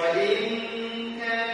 وإن كان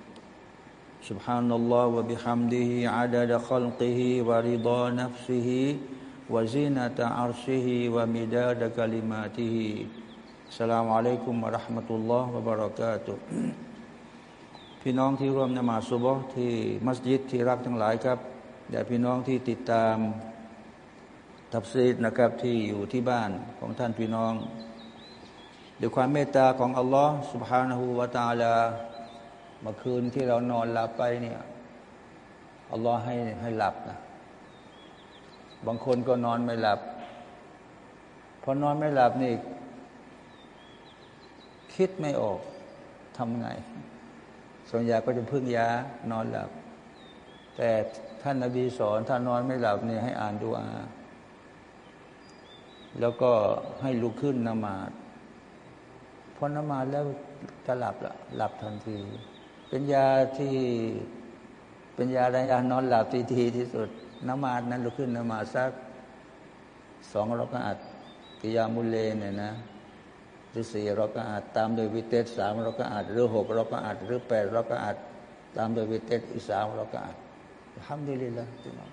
سبحان الله وبحمده عدد خلقه ورضا نفسه وزينة عرشه ومداد كلماته السلام عليكم ورحمة الله وبركاته พี่น้องที่ร่วมนมาสุบฮ์ที่มัสยิดที่รักทั้งหลายครับและพี่น้องที่ติดตามทับซีดนะครับที่อยู่ที่บ้านของท่านพี่น้องด้วยความเมตตาของอัลลอฮ์ سبحانه และ تعالى เมื่อคืนที่เรานอนหลับไปเนี่ยอัลลอฮ์ให้ให้หลับนะบางคนก็นอนไม่หลับพอนอนไม่หลับนี่คิดไม่ออกทำไง ส่วนใหญ่ก็จะพึ่งยานอนหลับ แต่ท่านนาบีสอนถ้านอนไม่หลับเนี่ยให้อ่านดูอา แล้วก็ให้ลุกขึ้นนมาดพอนมาดแล้วจะหลับละหลับทันที เป็นยาที่เป็นยาในยานอนหลับทีทีที่สุดนมาดนั้นลุกขึ้นนมาสักสองรากาดกิยามุเลเนี่ยนะหรือสี่รากาดตามโดยวิเตสสามรากาดหรือหกรากาดหรือแปดรากาดตามโดยวิเตสอีกสามรากาดทำดีเลยละพี่น้อง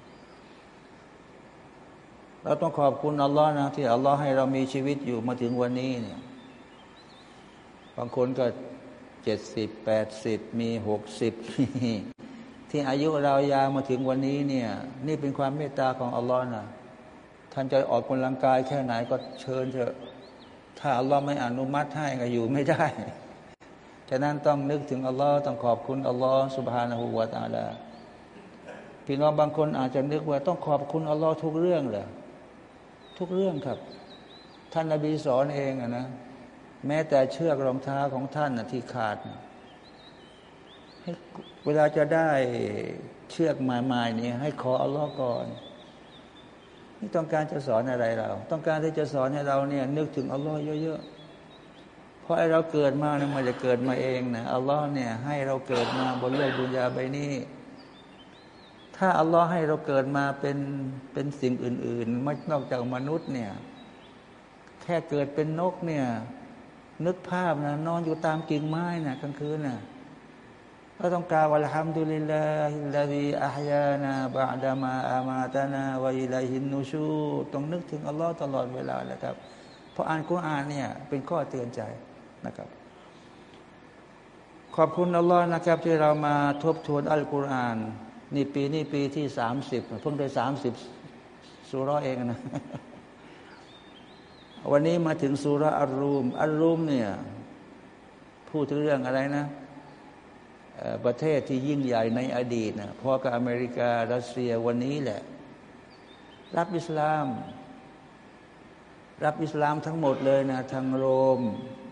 เราต้องขอบคุณอัลลอฮ์นะที่อัลลอฮ์ให้เรามีชีวิตอยู่มาถึงวันนี้เนี่ยบางคนก็ เจ็ดสิบแปดสิบมีหกสิบที่อายุเรายาวมาถึงวันนี้เนี่ย นี่เป็นความเมตตาของอัลลอฮ์นะท่านจะออกกำลังกายแค่ไหนก็เชิญเถอะ ถ้าอัลลอฮ์ไม่อนุมัติให้ก็อยู่ไม่ได้ฉะนั้นต้องนึกถึงอัลลอฮ์ต้องขอบคุณอัลลอฮ์สุบฮานาหูวาตาลาพี่น้องบางคนอาจจะนึกว่าต้องขอบคุณอัลลอฮ์ทุกเรื่องเลยทุกเรื่องครับ ท่านนบีสอนเองอะนะ แม้แต่เชือกรองเท้าของท่านนะที่ขาดให้เวลาจะได้เชือกหมายๆนี่ให้ขออัลลอฮ์ก่อนนี่ต้องการจะสอนอะไรเรา ต้องการที่จะสอนให้เราเนี่ย นึกถึงอัลลอฮ์เยอะๆ เพราะไอเราเกิดมาเนี่ยมันจะเกิดมาเองนะอัลลอฮ์เนี่ยให้เราเกิดมาบนโลกดุนยาใบนี้ ถ้าอัลลอฮ์ให้เราเกิดมาเป็นเป็นสิ่งอื่นๆไม่นอกจากมนุษย์เนี่ย แค่เกิดเป็นนกเนี่ย นึกภาพนะนอนอยู่ตามกิ่งไม้นะ่ะกลางคืนนะก็ต้องกล่าวอัลฮัมดุลิลลาฮิลลาฮิอัฮยานาบะดามาอามาตานาวะอิลัยฮินนูชูต้องนึกถึงอัลลอฮ์ตลอดเวลาแหละครับเพราะอ่านกุรอานเนี่ยเป็นข้อเตือนใจนะครับ ขอบคุณอัลลอฮ์นะครับ ที่เรามาทบทวนอัลกุรอานนี่ปีนี้ปีที่สามสิบเพิ่งได้สามสิบสุร้อเองนะ วันนี้มาถึงสุรอัลรูมอัลรูมเนี่ยพูดถึงเรื่องอะไรนะ ประเทศที่ยิ่งใหญ่ในอดีตนะพอกับอเมริการัสเซียวันนี้แหละ รับอิสลาม รับอิสลามทั้งหมดเลยนะทั้งโรม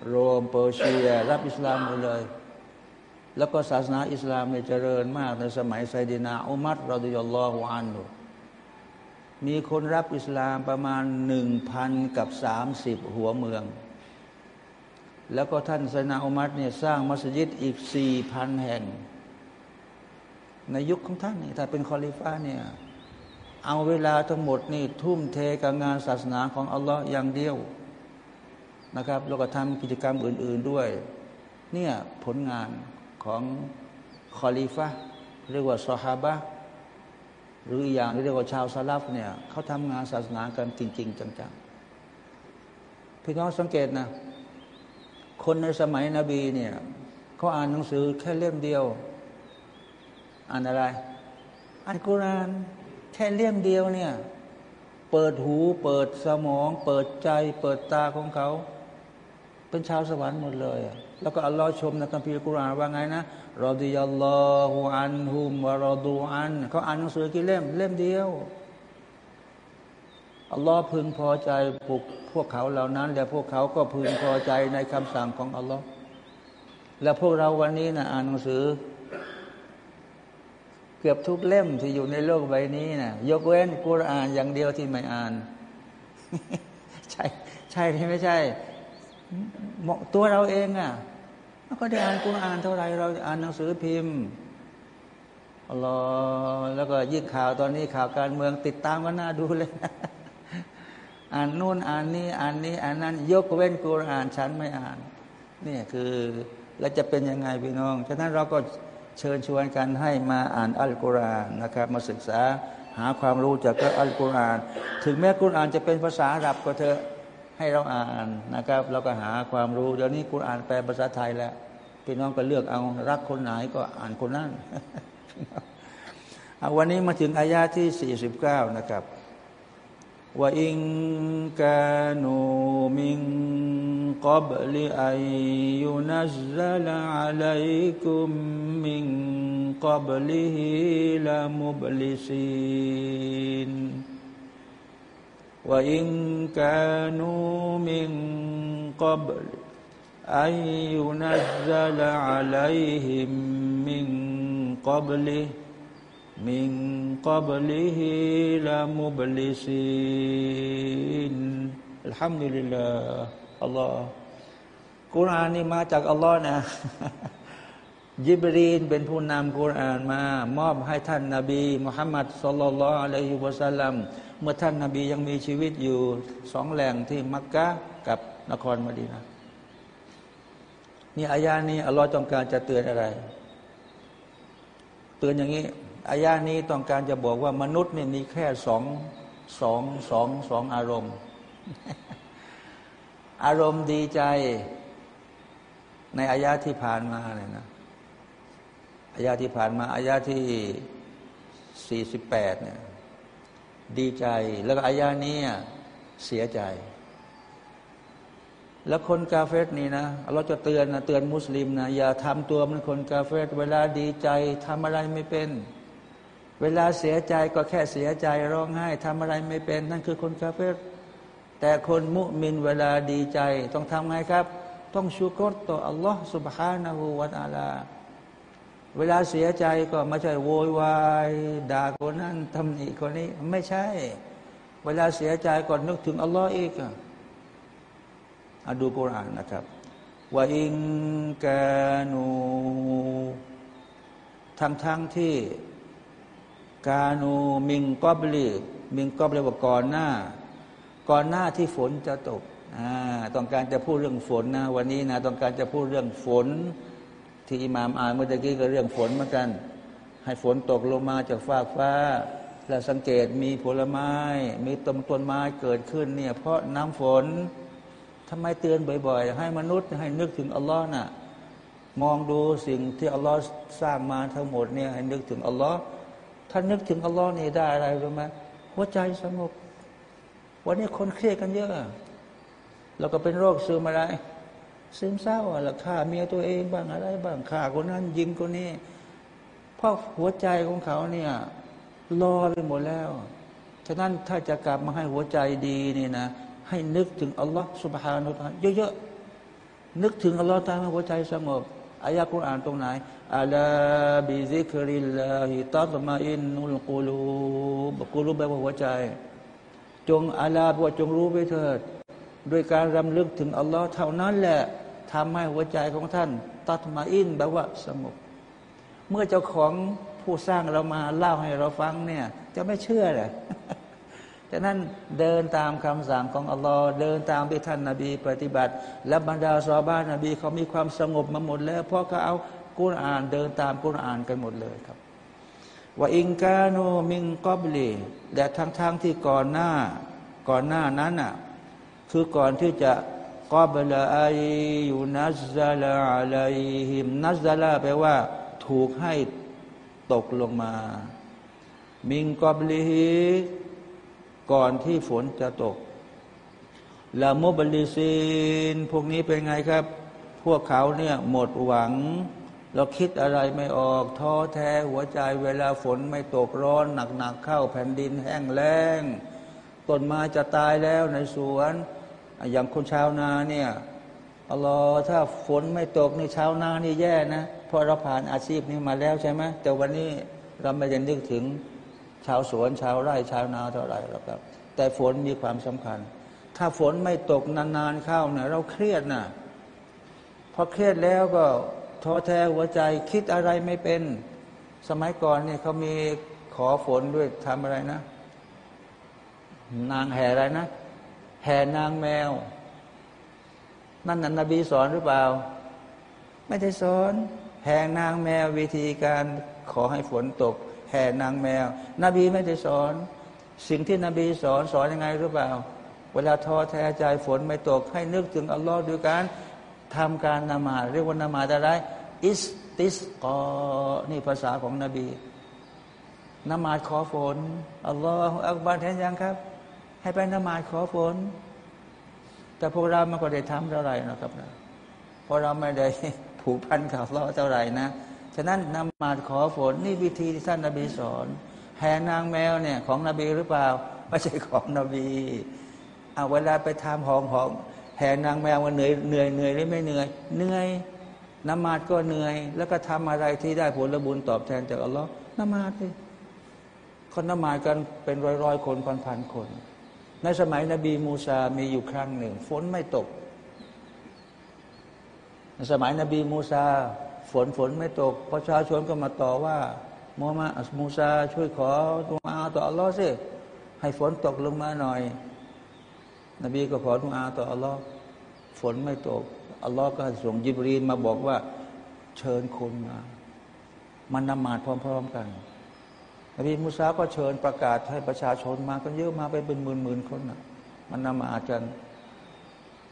โรมเปอร์เซีย รับอิสลามหมดเลย แล้วก็ศาสนาอิสลามเนี่ยเจริญมากในสมัยسيدنا อุมัร رضي الله عنه มีคนรับอิสลามประมาณหนึ่งพันกับสามสิบหัวเมือง แล้วก็ท่านسيدنا อุมัรเนี่ยสร้างมัสยิดอีกสี่พันแห่ง ในยุคของท่านนี่ถ้าเป็นคอลีฟะฮ์เนี่ยเอาเวลาทั้งหมดนี่ทุ่มเทกับงานศาสนาของอัลลอฮ์อย่างเดียวนะครับแล้วก็ทำกิจกรรมอื่น ๆด้วย เนี่ยผลงานของคอลิฟ้าเรียกว่าซอฮาบะ หรืออย่างที่เรียกว่าชาวซาลฟเนี่ยเขาทำงานศาสนากันจริง ๆ จังๆพี่น้องสังเกตนะ คนในสมัยนบีเนี่ยเขาอ่านหนังสือแค่เล่มเดียว อ่านอะไร อ่านกุรานแค่เล่มเดียวเนี่ย เปิดหูเปิดสมอง เปิดใจ เปิดตาของเขา เป็นชาวสวรรค์หมดเลย แล้วก็อัลลอฮ์ชมในคัมภีร์กุรานว่าไงนะ รอดิยัลลอฮุอันฮุมวารอดูอันเขาอ่านหนังสือกี่เล่ม เล่มเดียวอัลลอฮ์พึงพอใจพวกพวกเขาเหล่านั้น และพวกเขาก็พึงพอใจในคำสั่งของอัลลอฮ์และพวกเราวันนี้นะอ่านหนังสือ เกือบทุกเล่มที่อยู่ในโลกใบนี้นะยกเว้นกุรอานอย่างเดียวที่ไม่อ่าน ใช่ ใช่ที่ไม่ใช่ตัวเราเองอะ ก็ได้อ่านกุรอานเท่าไรเราอ่านหนังสือพิมพ์อัลลอแล้วก็ยิ่งข่าวตอนนี้ข่าวการเมืองติดตามก็น่าดูเลย อ่านนู่นอ่านนี่อ่านนี้อ่านนั้น ยกเว้นกุรอานฉันไม่อ่านนี่คือแล้วจะเป็นยังไงพี่น้อง ฉะนั้นเราก็เชิญชวนกันให้มาอ่านอัลกุรอานนะครับ มาศึกษาหาความรู้จากอัลกุรอาน ถึงแม้กุรอานจะเป็นภาษาอาหรับก็เถอะ ให้เราอ่านนะครับ เราก็หาความรู้เดี๋ยวนี้กุรอานแปลภาษาไทยแล้วพี่น้องก็เลือกเอารักคนไหนก็อ่านคนนั้นวันนี้มาถึงอายาที่ 49 นะครับว่าอิงกานูมิงกับลิอัยยุนัซลอัลัยกุมมิงกับลิฮิลามุบลิซิน ว่าอิงกานูมิงกับ أن ينزل عليهم من قبله من قبله لمبلسين الحمد لله الله กุรานนี่มาจากอัลลอฮ์นะยิบรีนเป็นผู้นำกุรานมา มอบให้ท่านนาบีมุฮัมมัดสุลลัลอะลัยฮิวะสัลลัม เมื่อท่านนาบียังมีชีวิตอยู่สองแหล่งที่มักกะกับนครมดีนะนี่อายานี้อัลลอฮ์ต้องการจะเตือนอะไร เตือนอย่างนี้อายานี้ต้องการจะบอกว่ามนุษย์นี่มีแค่สองสองสองสองอารมณ์ อารมณ์ดีใจ ในอายาที่ผ่านมาเลยนะอายาที่ผ่านมาอายาที่สี่สิบแปดเนี่ย ดีใจ แล้วก็อายานี้เสียใจแล้วคนกาเฟตนี่นะ เราจะเตือนนะเตือนมุสลิมนะอย่าทำตัวมันคนกาเฟตเวลาดีใจทำอะไรไม่เป็น เวลาเสียใจก็แค่เสียใจร้องไห้ทำอะไรไม่เป็น นั่นคือคนกาเฟตแต่คนมุมินเวลาดีใจ ต้องทำไงครับ ต้องชูกรต่ออัลลอฮ์ سبحانه และ تعالى เวลาเสียใจก็ไม่ใช่โวยวายด่าคนนั้นทำอีกคนนี้ไม่ใช่ เวลาเสียใจก่อนนึกถึงอัลลอฮ์อีกอาดูกุรานนะครับว่าอิงกานูทั้งทั้งที่กานูมิงกอบลีมิงกอบเลยว่าก่อนหน้า ก่อนหน้าที่ฝนจะตกอ่าต้องการจะพูดเรื่องฝนนะวันนี้นะต้องการจะพูดเรื่องฝน ที่อิหมามอ่านเมื่อกี้ก็เรื่องฝนเหมือนกัน ให้ฝนตกลงมาจากฟ้าฟ้า แล้วสังเกตมีผลไม้ มีต้นต้นไม้เกิดขึ้นเนี่ยเพราะน้ำฝนทำไมเตือนบ่อย ๆ ให้มนุษย์ให้นึกถึงอัลลอฮ์น่ะมองดูสิ่งที่อัลลอฮ์สร้างมาทั้งหมดเนี่ยให้นึกถึงอัลลอฮ์ถ้านึกถึงอัลลอฮ์นี่ได้อะไรรู้ไหมหัวใจสงบวันนี้คนเครียดกันเยอะเราก็เป็นโรคซึมอะไร ซึมเศร้าอะละฆ่าเมียตัวเองบ้างอะไรบ้างฆ่าคนนั้นยิงคนนี้เพราะหัวใจของเขาเนี่ยรอไปหมดแล้วฉะนั้นถ้าจะกลับมาให้หัวใจดีนี่นะให้นึกถึงอัลลอฮ์สุบฮานุตาเยอะๆนึกถึงอัลลอฮ์ตามหัวใจสงบอายะกุรอานตรงไหนอัลาบิซิกริลลาฮิตัตมาอินนุลกูลูบกูลูแปลว่าหัวใจ จงอาลาบว่าจงรู้ไปเถิด โดยการรำลึกถึงอัลลอฮ์เท่านั้นแหละทำให้หัวใจของท่าน ตัดมาอินแปลว่าสงบเมื่อเจ้าของผู้สร้างเรามาเล่าให้เราฟังเนี่ย จะไม่เชื่อเลยฉะนั้นเดินตามคำสั่งของอัลลอฮ์เดินตามที่ท่านนาบีปฏิบัติ และบรรดาซอบ้านนบีเขามีความสงบมาหมดแล้ว เพราะเขาเอากุรอานเดินตามกุรอานกันหมดเลยครับว่าอิงกาโนมิงกอบลีและทั้งๆทที่ก่อนหน้า ก่อนหน้านั้นอะ คือก่อนที่จะกอบลาอยูนัซซาลาอะลัยฮิมนัซซาลาแปลว่า ถูกให้ตกลงมา มิงกอบลีฮิก่อนที่ฝนจะตกลามุบลิซีนพวกนี้เป็นไงครับ พวกเขาเนี่ยหมดหวัง เราคิดอะไรไม่ออก ท้อแท้หัวใจเวลาฝนไม่ตกร้อน หนักๆเข้าแผ่นดินแห้งแล้งต้นไม้จะตายแล้วในสวน อย่างคนชาวนาเนี่ยอัลลอฮ์ถ้าฝนไม่ตกในชาวนานี่แย่นะเพราะเราผ่านอาชีพนี้มาแล้วใช่ไหมแต่วันนี้เราไม่ได้นึกถึงชาวสวนชาวไร่ชาวนาเท่าไหร่หรอกครับ แต่ฝนมีความสำคัญ ถ้าฝนไม่ตกนานๆเข้าเนี่ยเราเครียดนะพอเครียดแล้วก็ท้อแท้หัวใจคิดอะไรไม่เป็น สมัยก่อนเนี่ยเขามีขอฝนด้วยทำอะไรนะ นางแห่อะไรนะ แห่นางแมว นั่นนันนบีสอนหรือเปล่า ไม่ได้สอน แห่นางแมววิธีการขอให้ฝนตก แห่นางแมว นบีไม่ได้สอน สิ่งที่นบีสอนสอนยังไงหรือเปล่า เวลาท้อแท้ใจฝนไม่ตก ให้นึกถึงอัลลอฮ์ด้วยการทำการนมาเรียกว่านมาอะไรอิสติสกอนี่ภาษาของนบีนมาขอฝนอัลลอฮฺอักบารเห็นยังครับ ให้ไปนมาขอฝน แต่พวกเราไม่ก็ได้ทำเท่าไหร่นะครับนะเพราะเราไม่ได้ผูกพันกับเราเท่าไหร่นะ ฉะนั้นนมาขอฝนนี่วิธีที่ท่านนบีสอนแห่นางแมวเนี่ยของนบีหรือเปล่าไม่ใช่ของนบีเอาเวลาไปทำหองหองแห่นางแมวมันเหนื่อยเหนื่อยเหนื่อยหรือไม่เหนื่อยเหนื่อยนมาดก็เหนื่อย แล้วก็ทำอะไรที่ได้ผลบุญตอบแทนจากอัลลอฮ์นมาดเลยคนนมาดกันเป็นร้อยร้อยคนพันพันคน ในสมัยนบีมูซามีอยู่ครั้งหนึ่ง ฝนไม่ตก ในสมัยนบีมูซา ฝนฝนไม่ตก ประชาชนก็มาต่อว่ามูฮัมมัดมูซา ช่วยขอดุอาต่ออัลลอฮ์สิให้ฝนตกลงมาหน่อย นบีก็ขอดุอาต่ออัลลอฮ์ฝนไม่ตกอัลลอฮ์ก็ส่งยิบรีนมาบอกว่า เชิญคนมา มันนมาดพร้อม ๆ กัน นบีมูซาก็เชิญประกาศให้ประชาชนมากันเยอะมาไปเป็นหมื่นๆคนนะมันนมาดกัน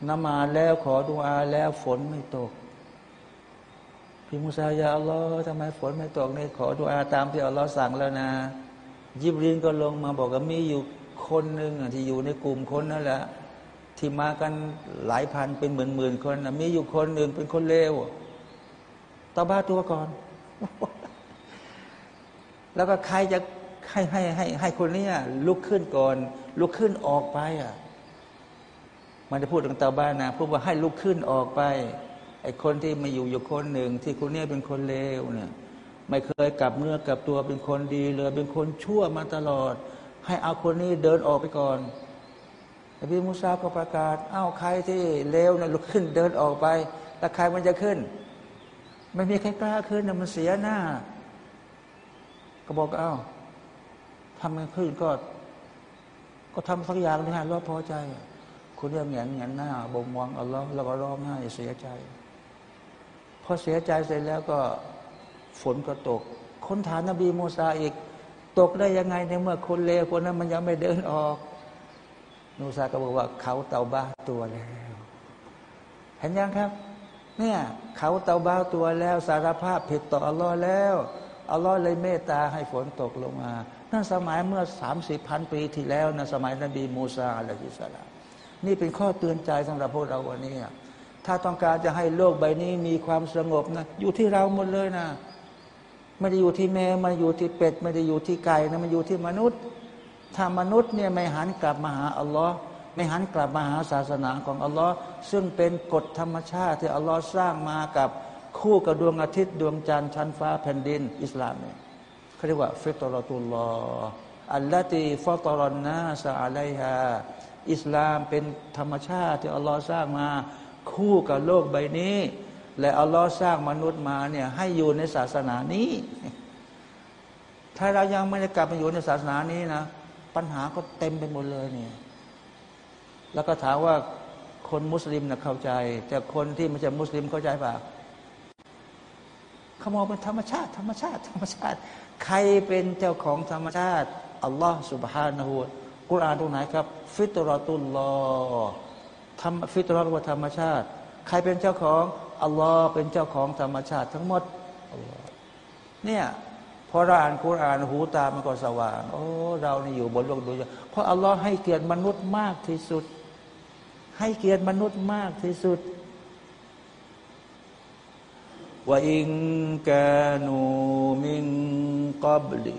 นมาแล้วขอดุอาแล้วฝนไม่ตก พี่มูซายาอัลลอฮ์ทำไมฝนไม่ตกเนี่ยขอดุอาตามที่อัลลอฮ์สั่งแล้วนะยิบรีนก็ลงมาบอกว่ามีอยู่คนหนึ่งที่อยู่ในกลุ่มคนนั่นแหละที่มากันหลายพันเป็นหมื่นหมื่นคนมีอยู่คนหนึ่งเป็นคนเลวตาบ้าตัวก่อน แล้วก็ใครจะให้ให้ให้ให้คนนี้ลุกขึ้นก่อน ลุกขึ้นออกไปอะ มันจะพูดถึงตาบ้านนะพูดว่าให้ลุกขึ้นออกไปไอ้คนที่มาอยู่อยู่คนหนึ่งที่คนนี้เป็นคนเลวเนี่ย ไม่เคยกลับเนื้อกลับตัวเป็นคนดีเลยเป็นคนชั่วมาตลอด ให้เอาคนนี้เดินออกไปก่อนนบีมูซาก็ประกาศ เอ้าใครที่เลวนะลุกขึ้นเดินออกไปแต่ใครมันจะขึ้น ไม่มีใครกล้าขึ้นนะมันเสียหน้า ก็บอกเอ้าทำมันขึ้นก็ ก็ทำสักอย่างที่ให้รอพอใจ คุณเรื่องแงนแงนหน้าบ่มมองอัลลอฮ์แล้วก็ร้องไห้เสียใจ พอเสียใจเสร็จแล้วก็ฝนก็ตก คนฐานนบีมูซาอีก ตกได้ยังไงในเมื่อคนเลวคนนั้นมันยังไม่เดินออกนูซาก็บอกว่าเขาเตาบ้าตัวแล้ว เห็นยังครับ เนี่ย เขาเตาบ้าตัวแล้ว สารภาพผิดต่ออัลลอฮ์แล้ว อัลลอฮ์เลยเมตตาให้ฝนตกลงมา นั่นสมัยเมื่อสามสิบพันปีที่แล้วนะสมัยนบีมูซาอะลัยฮิสลามนี่เป็นข้อเตือนใจสำหรับพวกเราวันนี้ ถ้าต้องการจะให้โลกใบนี้มีความสงบนะอยู่ที่เราหมดเลยนะไม่ได้อยู่ที่แมวไม่อยู่ที่เป็ด ไม่ได้อยู่ที่ไก่นะมันอยู่ที่มนุษย์ ถ้ามนุษย์เนี่ยไม่หันกลับมาหาอัลลอฮ์ไม่หันกลับมาหาศาสนาของอัลลอฮ์ซึ่งเป็นกฎธรรมชาติที่อัลลอฮ์สร้างมากับ คู่กับดวงอาทิตย์ดวงจันทร์ชั้นฟ้าแผ่นดิน อิสลามเนี่ยเขาเรียกว่าฟิตรตุลลออัลลอตีฟอตรอนนาสอะไลฮาอิสลามเป็นธรรมชาติที่อัลลอฮ์สร้างมาคู่กับโลกใบนี้ และอัลลอฮ์สร้างมนุษย์มาเนี่ยให้อยู่ในศาสนานี้ ถ้าเรายังไม่ได้กลับมาอยู่ในศาสนานี้นะ ปัญหาก็เต็มไปหมดเลยเนี่ยแล้วก็ถามว่าคนมุสลิมนะเข้าใจ แต่คนที่ไม่ใช่มุสลิมเข้าใจป่ะ เขามองเป็นธรรมชาติ ธรรมชาติ ธรรมชาติ ใครเป็นเจ้าของธรรมชาติอัลลอฮ์สุบฮานาหูกุรอานตรงไหนครับ ฟิตรตุลลอธรรมฟิตรตุลธรรมชาติ ใครเป็นเจ้าของอัลลอฮ์เป็นเจ้าของธรรมชาติทั้งหมดเนี่ยพอเราอ่านคุรานหูตามันก็สว่างโอ้เรานี่อยู่บนโลกดุนยาเพราะอัลลอฮ์ให้เกียรติมนุษย์มากที่สุด ให้เกียรติมนุษย์มากที่สุด ว่าอิงกานูมิงกอบลี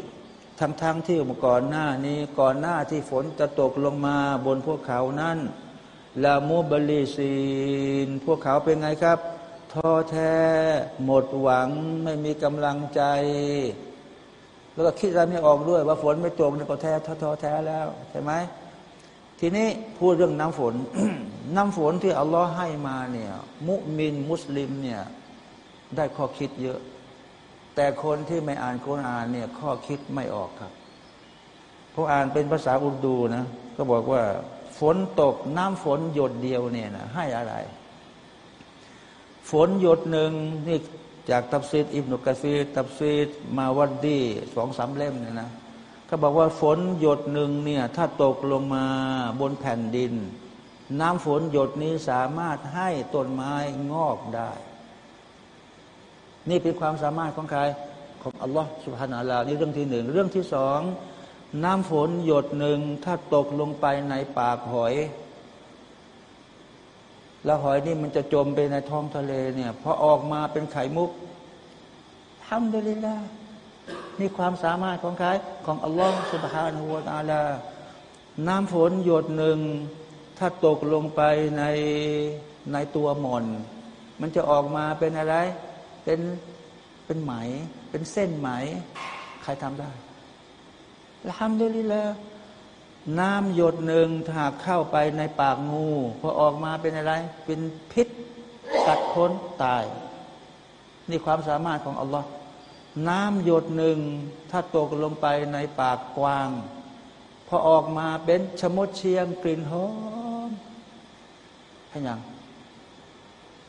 ทั้งทั้งที่ก่อนหน้านี้ก่อนหน้าที่ฝนจะตกลงมาบนพวกเขานั้นลามูบลีซีน พวกเขาเป็นไงครับท้อแท้หมดหวังไม่มีกำลังใจ แล้วก็คิดอะไรไม่ออกด้วย ว่าฝนไม่ตกนี่ก็แท้ท้อแท้แล้วใช่ไหมทีนี้พูดเรื่องน้ำฝน น้ำฝนที่อัลลอฮ์ให้มาเนี่ย มุมินมุสลิมเนี่ย ได้ข้อคิดเยอะ แต่คนที่ไม่อ่านคุรานเนี่ยข้อคิดไม่ออกครับพออ่านเป็นภาษาอุรดูนะ ก็บอกว่า ฝนตกน้ำฝนหยดเดียวเนี่ยนะให้อะไร ฝนหยดหนึ่งนี่จากตับซีดอิบนุกะซีตับซีดมาวัดดีสองสามเล่มเนี่ยนะเขาบอกว่าฝนหยดหนึ่งเนี่ย ถ้าตกลงมาบนแผ่นดิน น้ำฝนหยดนี้สามารถให้ต้นไม้งอกได้ นี่เป็นความสามารถของใครของอัลลอฮฺสุบฮานาลานี่เรื่องที่หนึ่งเรื่องที่สองน้ำฝนหยดหนึ่งถ้าตกลงไปในปากหอย แล้วหอยนี่มันจะจมไปในท้องทะเลเนี่ยพอออกมาเป็นไข่มุกทำได้เลยนะนี่ความสามารถของใครของอัลลอฮฺสุบฮานาหูวาตาลา น้ำฝนหยดหนึ่งถ้าตกลงไปในในตัวหมอน มันจะออกมาเป็นอะไร เป็นเป็นไหม เป็นเส้นไหม ใครทำได้ละฮัมดุลิลละน้ำหยดหนึ่งถ้าเข้าไปในปากงูพอออกมาเป็นอะไร เป็นพิษกัดคนตาย นี่ความสามารถของอัลลอฮ์น้ำหยดหนึ่งถ้าตกลงไปในปากกวาง พอออกมาเป็นชมดเชียงกลิ่นหอมให้ยัง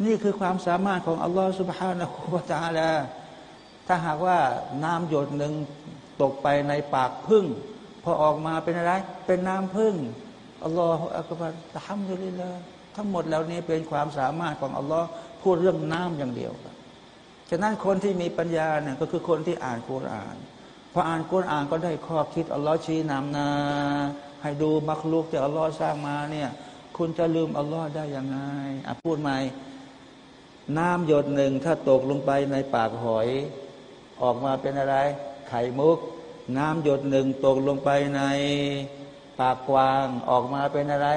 นี่คือความสามารถของอัลลอฮฺสุบฮานะฮูวาตาลาถ้าหากว่าน้ำหยดหนึ่งตกไปในปากพึ่งพอออกมาเป็นอะไร เป็นน้ำพึ่งอัลลอฮฺอักบารทำอยู่เลยละทั้งหมดแล้วนี้เป็นความสามารถของอัลลอฮ์พูดเรื่องน้ำอย่างเดียวฉะนั้นคนที่มีปัญญาเนี่ยก็คือคนที่อ่านคุรานพออ่านคุรานก็ได้ข้อคิดอัลลอฮ์ชี้นำนาให้ดูมักลุกที่อัลลอฮ์สร้างมาเนี่ยคุณจะลืมอัลลอฮ์ได้ยังไงอะพูดใหม่ น้ำหยดหนึ่งถ้าตกลงไปในปากหอย ออกมาเป็นอะไร ไข่มุก น้ำหยดหนึ่งตกลงไปในปากกวางออกมาเป็นอะไร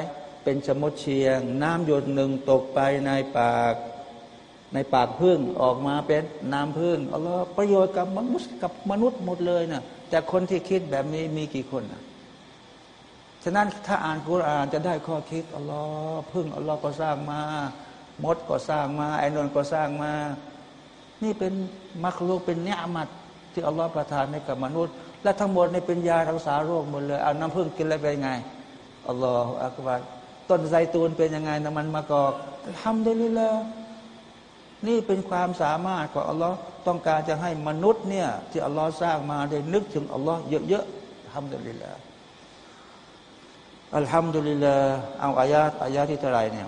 เป็นชมดเชียง น้ำหยดหนึ่งตกไปในปาก ในปากพึ่งออกมาเป็นน้ำพึ่งอัลลอฮ์ประโยชน์กับมนุษย์กับมนุษย์หมดเลยนะแต่คนที่คิดแบบนี้มีกี่คนนะฉะนั้นถ้าอ่านคุรานจะได้ข้อคิดอัลลอฮ์พึ่งอัลลอฮ์ก็สร้างมา มดก็สร้างมา ไอ้นนก็สร้างมา นี่เป็นมักลูกเป็นเนื้อมัดที่อัลลอฮฺประทานให้กับมนุษย์ และทั้งหมดในเป็นยารักษาโรคหมดเลย เอาน้ำพึ่งกินแล้วเป็นไงอัลลอฮฺอักบารต้นไซตูนเป็นยังไงน้ำมันมะกอกทำได้เลยละนี่เป็นความสามารถของอัลลอฮ์ต้องการจะให้มนุษย์เนี่ยที่อัลลอฮ์สร้างมาได้นึกถึงอัลลอฮ์เยอะๆทำได้เลยละอัลฮัมดุลิลลาเอาอายาตอายาที่เท่าไรเนี่ย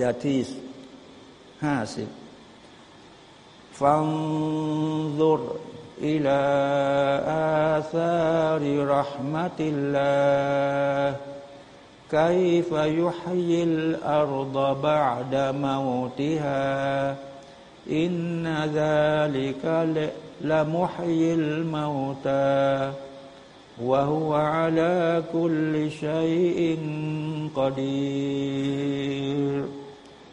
ยาที่ห้าสิบฟังซุร إلى آثار رحمة الله كيف يحيي الأرض بعد موتها إن ذلك لمحيي الموتى وهو على كل شيء قدير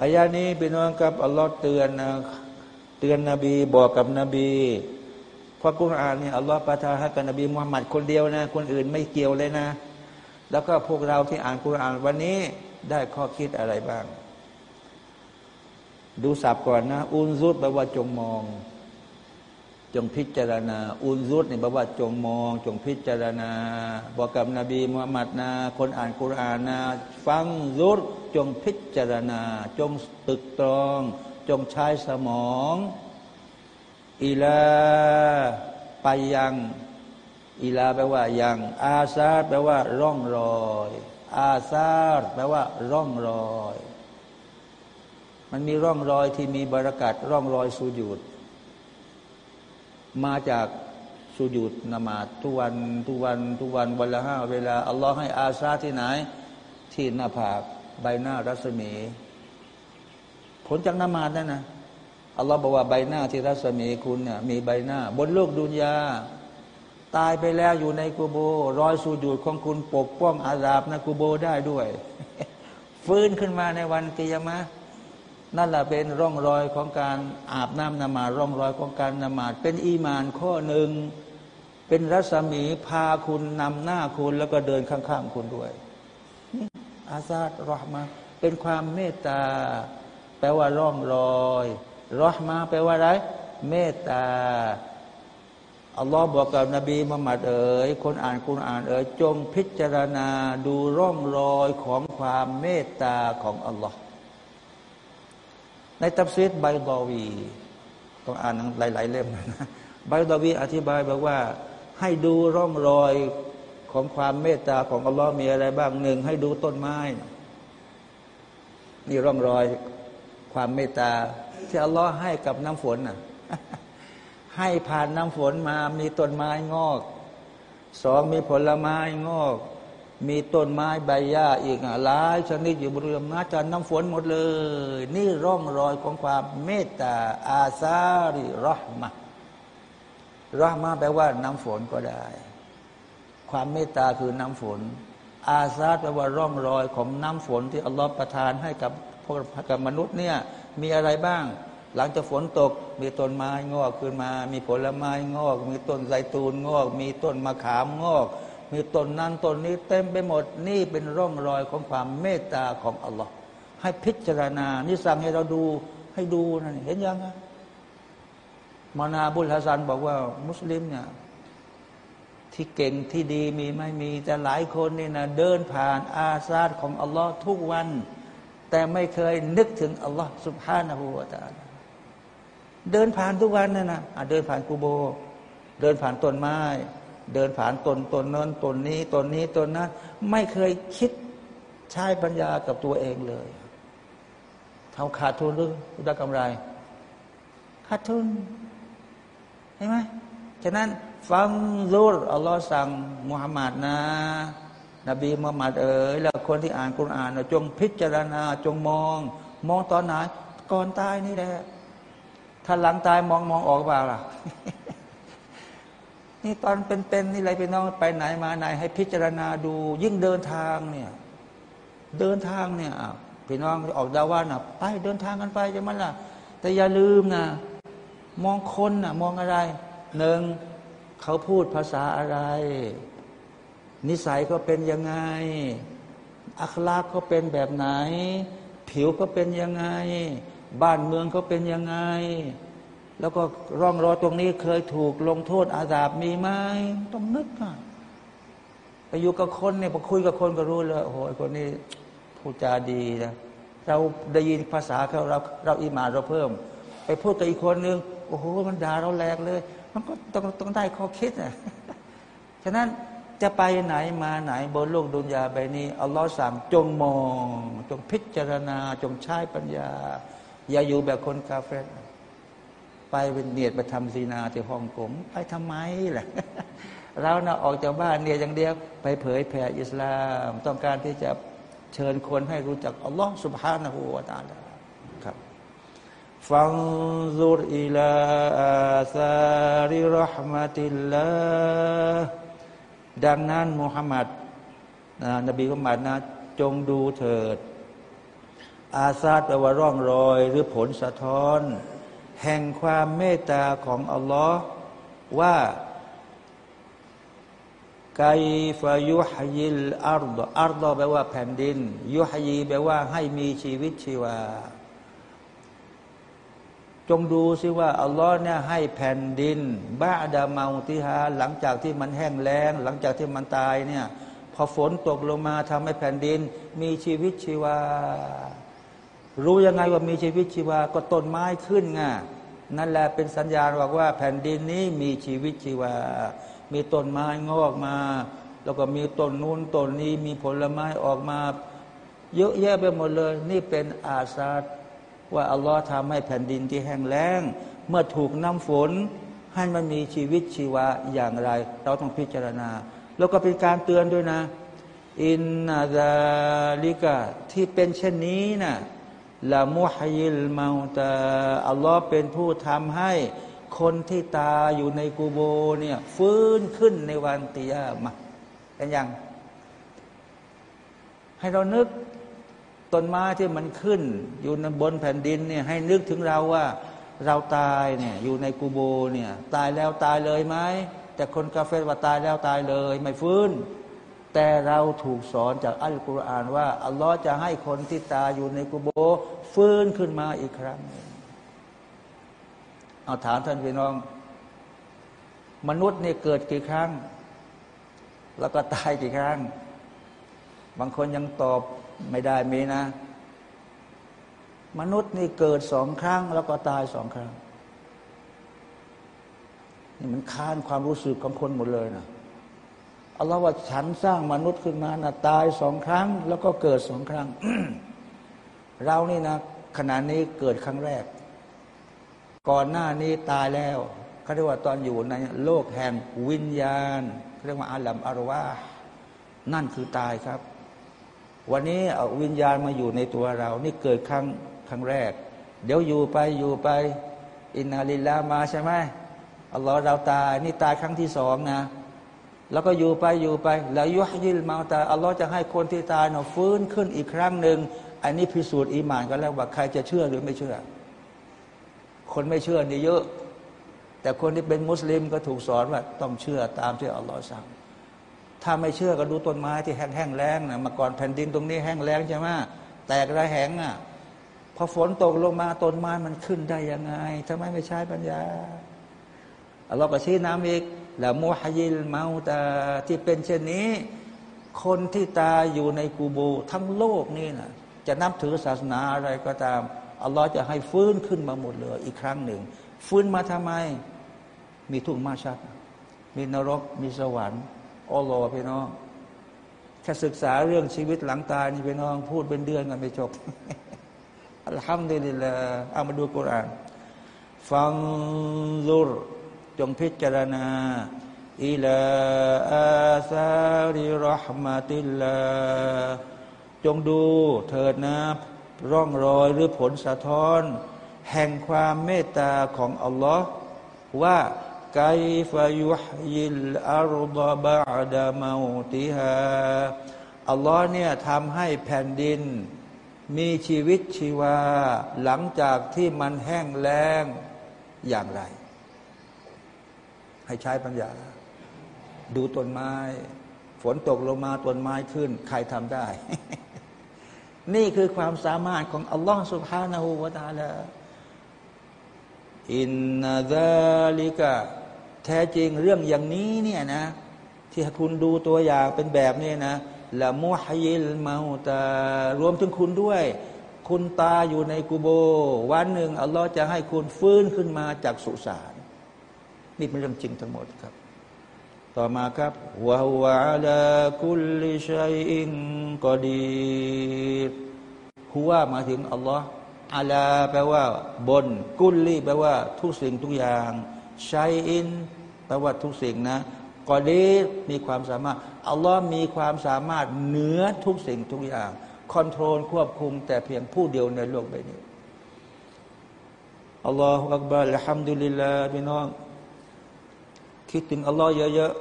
อายานี้เป็นน้องกับอัลลอฮ์เตือนนะเตือนนบีบอกกับนบีเพราะกุรอานเนี่ยอัลลอฮ์ประทานให้กับนบีมุฮัมมัดคนเดียวนะ คนอื่นไม่เกี่ยวเลยนะ แล้วก็พวกเราที่อ่านกุรอานวันนี้ได้ข้อคิดอะไรบ้าง ดูสับก่อนนะ อุนซุดแปลว่าจงมอง จงพิจารณา อุนซุดนี่ยแปลว่าจงมอง จงพิจารณา บอกกับนบีมุฮัมมัดนะคนอ่านคุรานนะฟังซุดจงพิจารณา จงตึกตรอง จงใช้สมองอิลาไปยังอิลาแปลว่ายัง อาซาแปลว่า ร่องรอย อาซาแปลว่า ร่องรอย มันมีร่องรอยที่มีบรรยากาศร่องรอยสูญูด มาจากสุญูดนมาทุกวันทุกวันทุกวันวันละห้าเวลาอัลลอฮ์ให้อาซาที่ไหน ที่หน้าผากใบหน้ารัศมี ผลจากนมาดนั่นนะอัลลอฮ์บอกว่าใบหน้าที่รัศมีคุณเนี่ยมีใบหน้า บนโลกดุนยา ตายไปแล้วอยู่ในกูโบ รอยสูญูดของคุณปกป้องอาซาบนะกูโบได้ด้วย ฟื้นขึ้นมาในวันกิยามะ นั่นแหละเป็นร่องรอยของการอาบน้ำนมาร่องรอยของการนมาดเป็นอีมานข้อหนึ่ง เป็นรัศมีพาคุณนำหน้าคุณแล้วก็เดินข้างๆคุณด้วยอาซาดรอฮมาเป็นความเมตตา แปลว่าร่องรอยรอฮมาแปลว่าอะไร เมตตาอัลลอฮ์บอกกับนบีมุฮัมมัดเอ๋ยคนอ่านคุณอ่านเอ๋ยจงพิจารณาดูร่องรอยของความเมตตาของอัลลอฮ์ ในตัฟซีรไบดอวีต้องอ่านหลาย ๆ เล่มนะไบดอวีอธิบายบอกว่า ให้ดูร่องรอยของความเมตตาของอัลลอฮ์มีอะไรบ้างหนึ่งให้ดูต้นไม้ นี่ร่องรอยความเมตตา ที่อัลลอฮ์ให้กับน้ำฝนน่ะให้ผ่านน้ำฝนมามีต้นไม้งอก สองมีผลไม้งอก มีต้นไม้ใบหญ้าอีกหลายชนิดอยู่บริเวณน้าจันน้ำฝนหมดเลย นี่ร่องรอยของความเมตตาอาซาริรหมะรหมะแปลว่าน้ำฝนก็ได้ ความเมตตาคือน้ำฝน อาซาแปลว่าร่องรอยของน้ำฝนที่อัลลอฮฺประทานให้กับพวกกับมนุษย์เนี่ยมีอะไรบ้าง หลังจากฝนตก มีต้นไม้งอกขึ้นมา มีผลไม้งอก มีต้นไทรตูนงอก มีต้นมะขามงอก มีตนนั้นตนนี้เต็มไปหมดนี่เป็นร่องรอยของความเมตตาของอัลลอฮ์ให้พิจารณา นี่สั่งให้เราดูให้ดูนะเห็นยังไงมานาบุลฮัสันบอกว่า มุสลิมเนี่ยที่เก่งที่ดีมีไม่มี แต่หลายคนนี่นะเดินผ่านอาซาดของอัลลอฮ์ทุกวัน แต่ไม่เคยนึกถึงอัลลอฮ์สุบฮานาหูวาตาเดินผ่านทุกวันนั่นนะเดินผ่านกูโบ เดินผ่านต้นไม้ เดินผ่านตนตนนั้นตนนี้ตนนี้ตนนั้นไม่เคยคิดใช้ปัญญากับตัวเองเลยเท่าขาดทุนหรือได้กำไร ขาดทุนเห็นไหมฉะนั้นฟังรูรอัลลอฮ์สั่งมุฮัมมัดนะ นบีมุฮัมมัดเอ๋ยแล้วคนที่อ่านคุรานจงพิจารณาจงมอง มองตอนไหนก่อนตายนี่แหละถ้าหลังตายมองมองออกเปล่าล่ะ นี่ตอนเป็นๆนี่อะไรพี่น้องไปไหนมาไหน ให้พิจารณาดู ยิ่งเดินทางเนี่ยเดินทางเนี่ยพี่น้องออกดาว่านะไปเดินทางกันไปจะมันล่ะ แต่อย่าลืมนะมองคนนะมองอะไรหนึ่งเขาพูดภาษาอะไร นิสัยเขาเป็นยังไง อัคลาเขาเป็นแบบไหน ผิวเขาเป็นยังไง บ้านเมืองเขาเป็นยังไง แล้วก็ร่องรอยตรงนี้เคยถูกลงโทษอาสาบมีไหมต้องนึกอะไปอยู่กับคนเนี่ยพอคุยกับคนก็รู้เลยโอ้โหคนนี้พูดจาดีนะเราได้ยินภาษาเขาเราเราอิมาเราเพิ่ม ไปพูดกับอีกคนนึงโอ้โหมันด่าเราแรงเลย มันก็ต้องต้องได้ข้อคิดนะฉะนั้นจะไปไหนมาไหนบนโลกดุนยาใบนี้อัลลอฮ์สั่งจงมอง จงพิจารณา จงใช้ปัญญา อย่าอยู่แบบคนกาเฟร ไปเป็นเนียดไปทำซีนาที่ฮ่องกงไปทำไมล่ะเรานะออกจากบ้านเนี่ยอย่างเดียว ไปเผยแผ่อิสลาม ต้องการที่จะเชิญคนให้รู้จักอัลลอฮ์สุบฮานะฮูวาตาลาครับฟังซุรอิลาอาซาริรหมติลลาดังนั้นมุฮัมมัดนบีมุฮัมมัดนะ จงดูเถิด อาซาดแปลว่าร่องรอย หรือผลสะท้อน แห่งความเมตตาของอัลลอฮ์ว่าไกฟายุฮยิลอัลดอัลดแปลว่าแผ่นดิน ยุฮยีแปลว่าให้มีชีวิตชีวา จงดูสิว่า อัลลอฮ์เนี่ยให้แผ่นดิน บ้าดามาติฮาหลังจากที่มันแห้งแล้ง หลังจากที่มันตายเนี่ย พอฝนตกลงมาทำให้แผ่นดิน มีชีวิตชีวา รู้ยังไงว่ามีชีวิตชีวาก็ต้นไม้ขึ้นไงนั่นแหละเป็นสัญญาณบอกว่า แผ่นดินนี้มีชีวิตชีวา มีต้นไม้งอกมา แล้วก็มีต้นนู้นต้นนี้มีผลไม้ออกมา เยอะแยะไปหมดเลย นี่เป็นอาสาว่าอัลลอฮ์ทำให้แผ่นดินที่แห้งแล้ง เมื่อถูกน้ำฝน ให้มันมีชีวิตชีวาอย่างไร เราต้องพิจารณา แล้วก็เป็นการเตือนด้วยนะ อินนาซาลิกะที่เป็นเช่นนี้นะ่ะ ละมุฮยิลมาตาอัลลอฮ์เป็นผู้ทำให้คนที่ตาอยู่ในกูโบเนี่ยฟื้นขึ้นในวันตียามาเป็นยังให้เรานึกต้นไม้ที่มันขึ้น อยู่บนแผ่นดินเนี่ยให้นึกถึงเราว่า เราตายเนี่ยอยู่ในกูโบเนี่ยตายแล้วตายเลยไหมแต่คนกาเฟว่าตายแล้วตายเลย ไม่ฟื้น แต่เราถูกสอนจากอัลกุรอานว่า อัลลอฮ์จะให้คนที่ตายอยู่ในกุโบฟื้นขึ้นมาอีกครั้งเอาถามท่านพี่น้อง มนุษย์นี่เกิดกี่ครั้ง แล้วก็ตายกี่ครั้ง บางคนยังตอบไม่ได้มีนะ มนุษย์นี่เกิดสองครั้ง แล้วก็ตายสองครั้งนี่มันค้านความรู้สึกของคนหมดเลยนะ อัลลอฮ์ว่าฉันสร้างมนุษย์ขึ้นมานะตายสองครั้ง แล้วก็เกิดสองครั้ง เรานี่นะขณะนี้เกิดครั้งแรก ก่อนหน้านี้ตายแล้วเขาเรียกว่าตอนอยู่ในโลกแห่งวิญญาณเรียกว่าอาลัมอารวานั่นคือตายครับ วันนี้เอาวิญญาณมาอยู่ในตัวเรา นี่เกิดครั้งครั้งแรก เดี๋ยวอยู่ไปอยู่ไป อินนาลิลลามาใช่ไหมอัลลอฮ์เราตาย นี่ตายครั้งที่สองนะ แล้วก็อยู่ไปอยู่ไป แล้วยุฮยิลมาตาอัลลอฮ์จะให้คนที่ตายเนาะฟื้นขึ้นอีกครั้งหนึ่งอันนี้พิสูจน์อีมานกันแล้วว่าใครจะเชื่อหรือไม่เชื่อ คนไม่เชื่อนี่เยอะ แต่คนที่เป็นมุสลิมก็ถูกสอนว่า ต้องเชื่อตามที่อัลลอฮ์สั่ง ถ้าไม่เชื่อก็ดูต้นไม้ที่แห้งแห้งแล้งนะมาก่อนแผ่นดินตรงนี้แห้งแล้งใช่ไหมแตกระแหงอะพอฝนตกลงมาต้นไม้มันขึ้นได้ยังไงทำไมไม่ใช้ปัญญาอัลลอฮ์ก็ชี้น้ำอีก ละมุฮยิลเมาตาที่เป็นเช่นนี้ คนที่ตายอยู่ในกูโบทั้งโลกนี่นะจะนับถือศาสนาอะไรก็ตามอัลลอฮ์จะให้ฟื้นขึ้นมาหมดเลยอีกครั้งหนึ่ง ฟื้นมาทำไม มีทุ่งมาชัด มีนรก มีสวรรค์อัลลอฮ์พี่น้องแค่ศึกษาเรื่องชีวิตหลังตายนี่พี่น้อง พูดเป็นเดือนกันไม่จบอัลฮัมดุลิลลาเอามาดูกุรอานฟังซุร จงพิจารณาอิลาอาซาริรหมาติลลาจงดูเถิดนะร่องรอยหรือผลสะท้อน แห่งความเมตตาของอัลลอฮ์ว่าไกฟยุฮยิลอารบะบาดามาติฮาอัลลอฮ์เนี่ยทำให้แผ่นดิน มีชีวิตชีวา หลังจากที่มันแห้งแล้งอย่างไร ให้ใช้ปัญญา ดูต้นไม้ ฝนตกลงมาต้นไม้ขึ้น ใครทำได้ นี่คือความสามารถของอัลลอฮฺสุบฮานาหูวาตาลาอินนาซาลิกะแท้จริงเรื่องอย่างนี้เนี่ยนะ ที่คุณดูตัวอย่างเป็นแบบนี้นะละมุฮยิลมาตารวมถึงคุณด้วย คุณตาอยู่ในกูโบ วันหนึ่งอัลลอฮ์จะให้คุณฟื้นขึ้นมาจากสุสาน นี่เป็นเรื่องจริงทั้งหมดครับ ต่อมาครับวะวะลาคุลิชัยอินกอดีหัวมาถึงอัลลอฮ์อาลาแปลว่า บน กุลลีแปลว่า ทุกสิ่งทุกอย่างชัยอินแปลว่าทุกสิ่งนะกอดีมีความสามารถอัลลอฮ์มีความสามารถเหนือทุกสิ่งทุกอย่างคอนโทรลควบคุม แต่เพียงผู้เดียวในโลกใบนี้อัลลอฮฺอักบาร์ละฮัมดุลิลลาห์พี่น้อง คิดถึงอัลลอฮ์เยอะ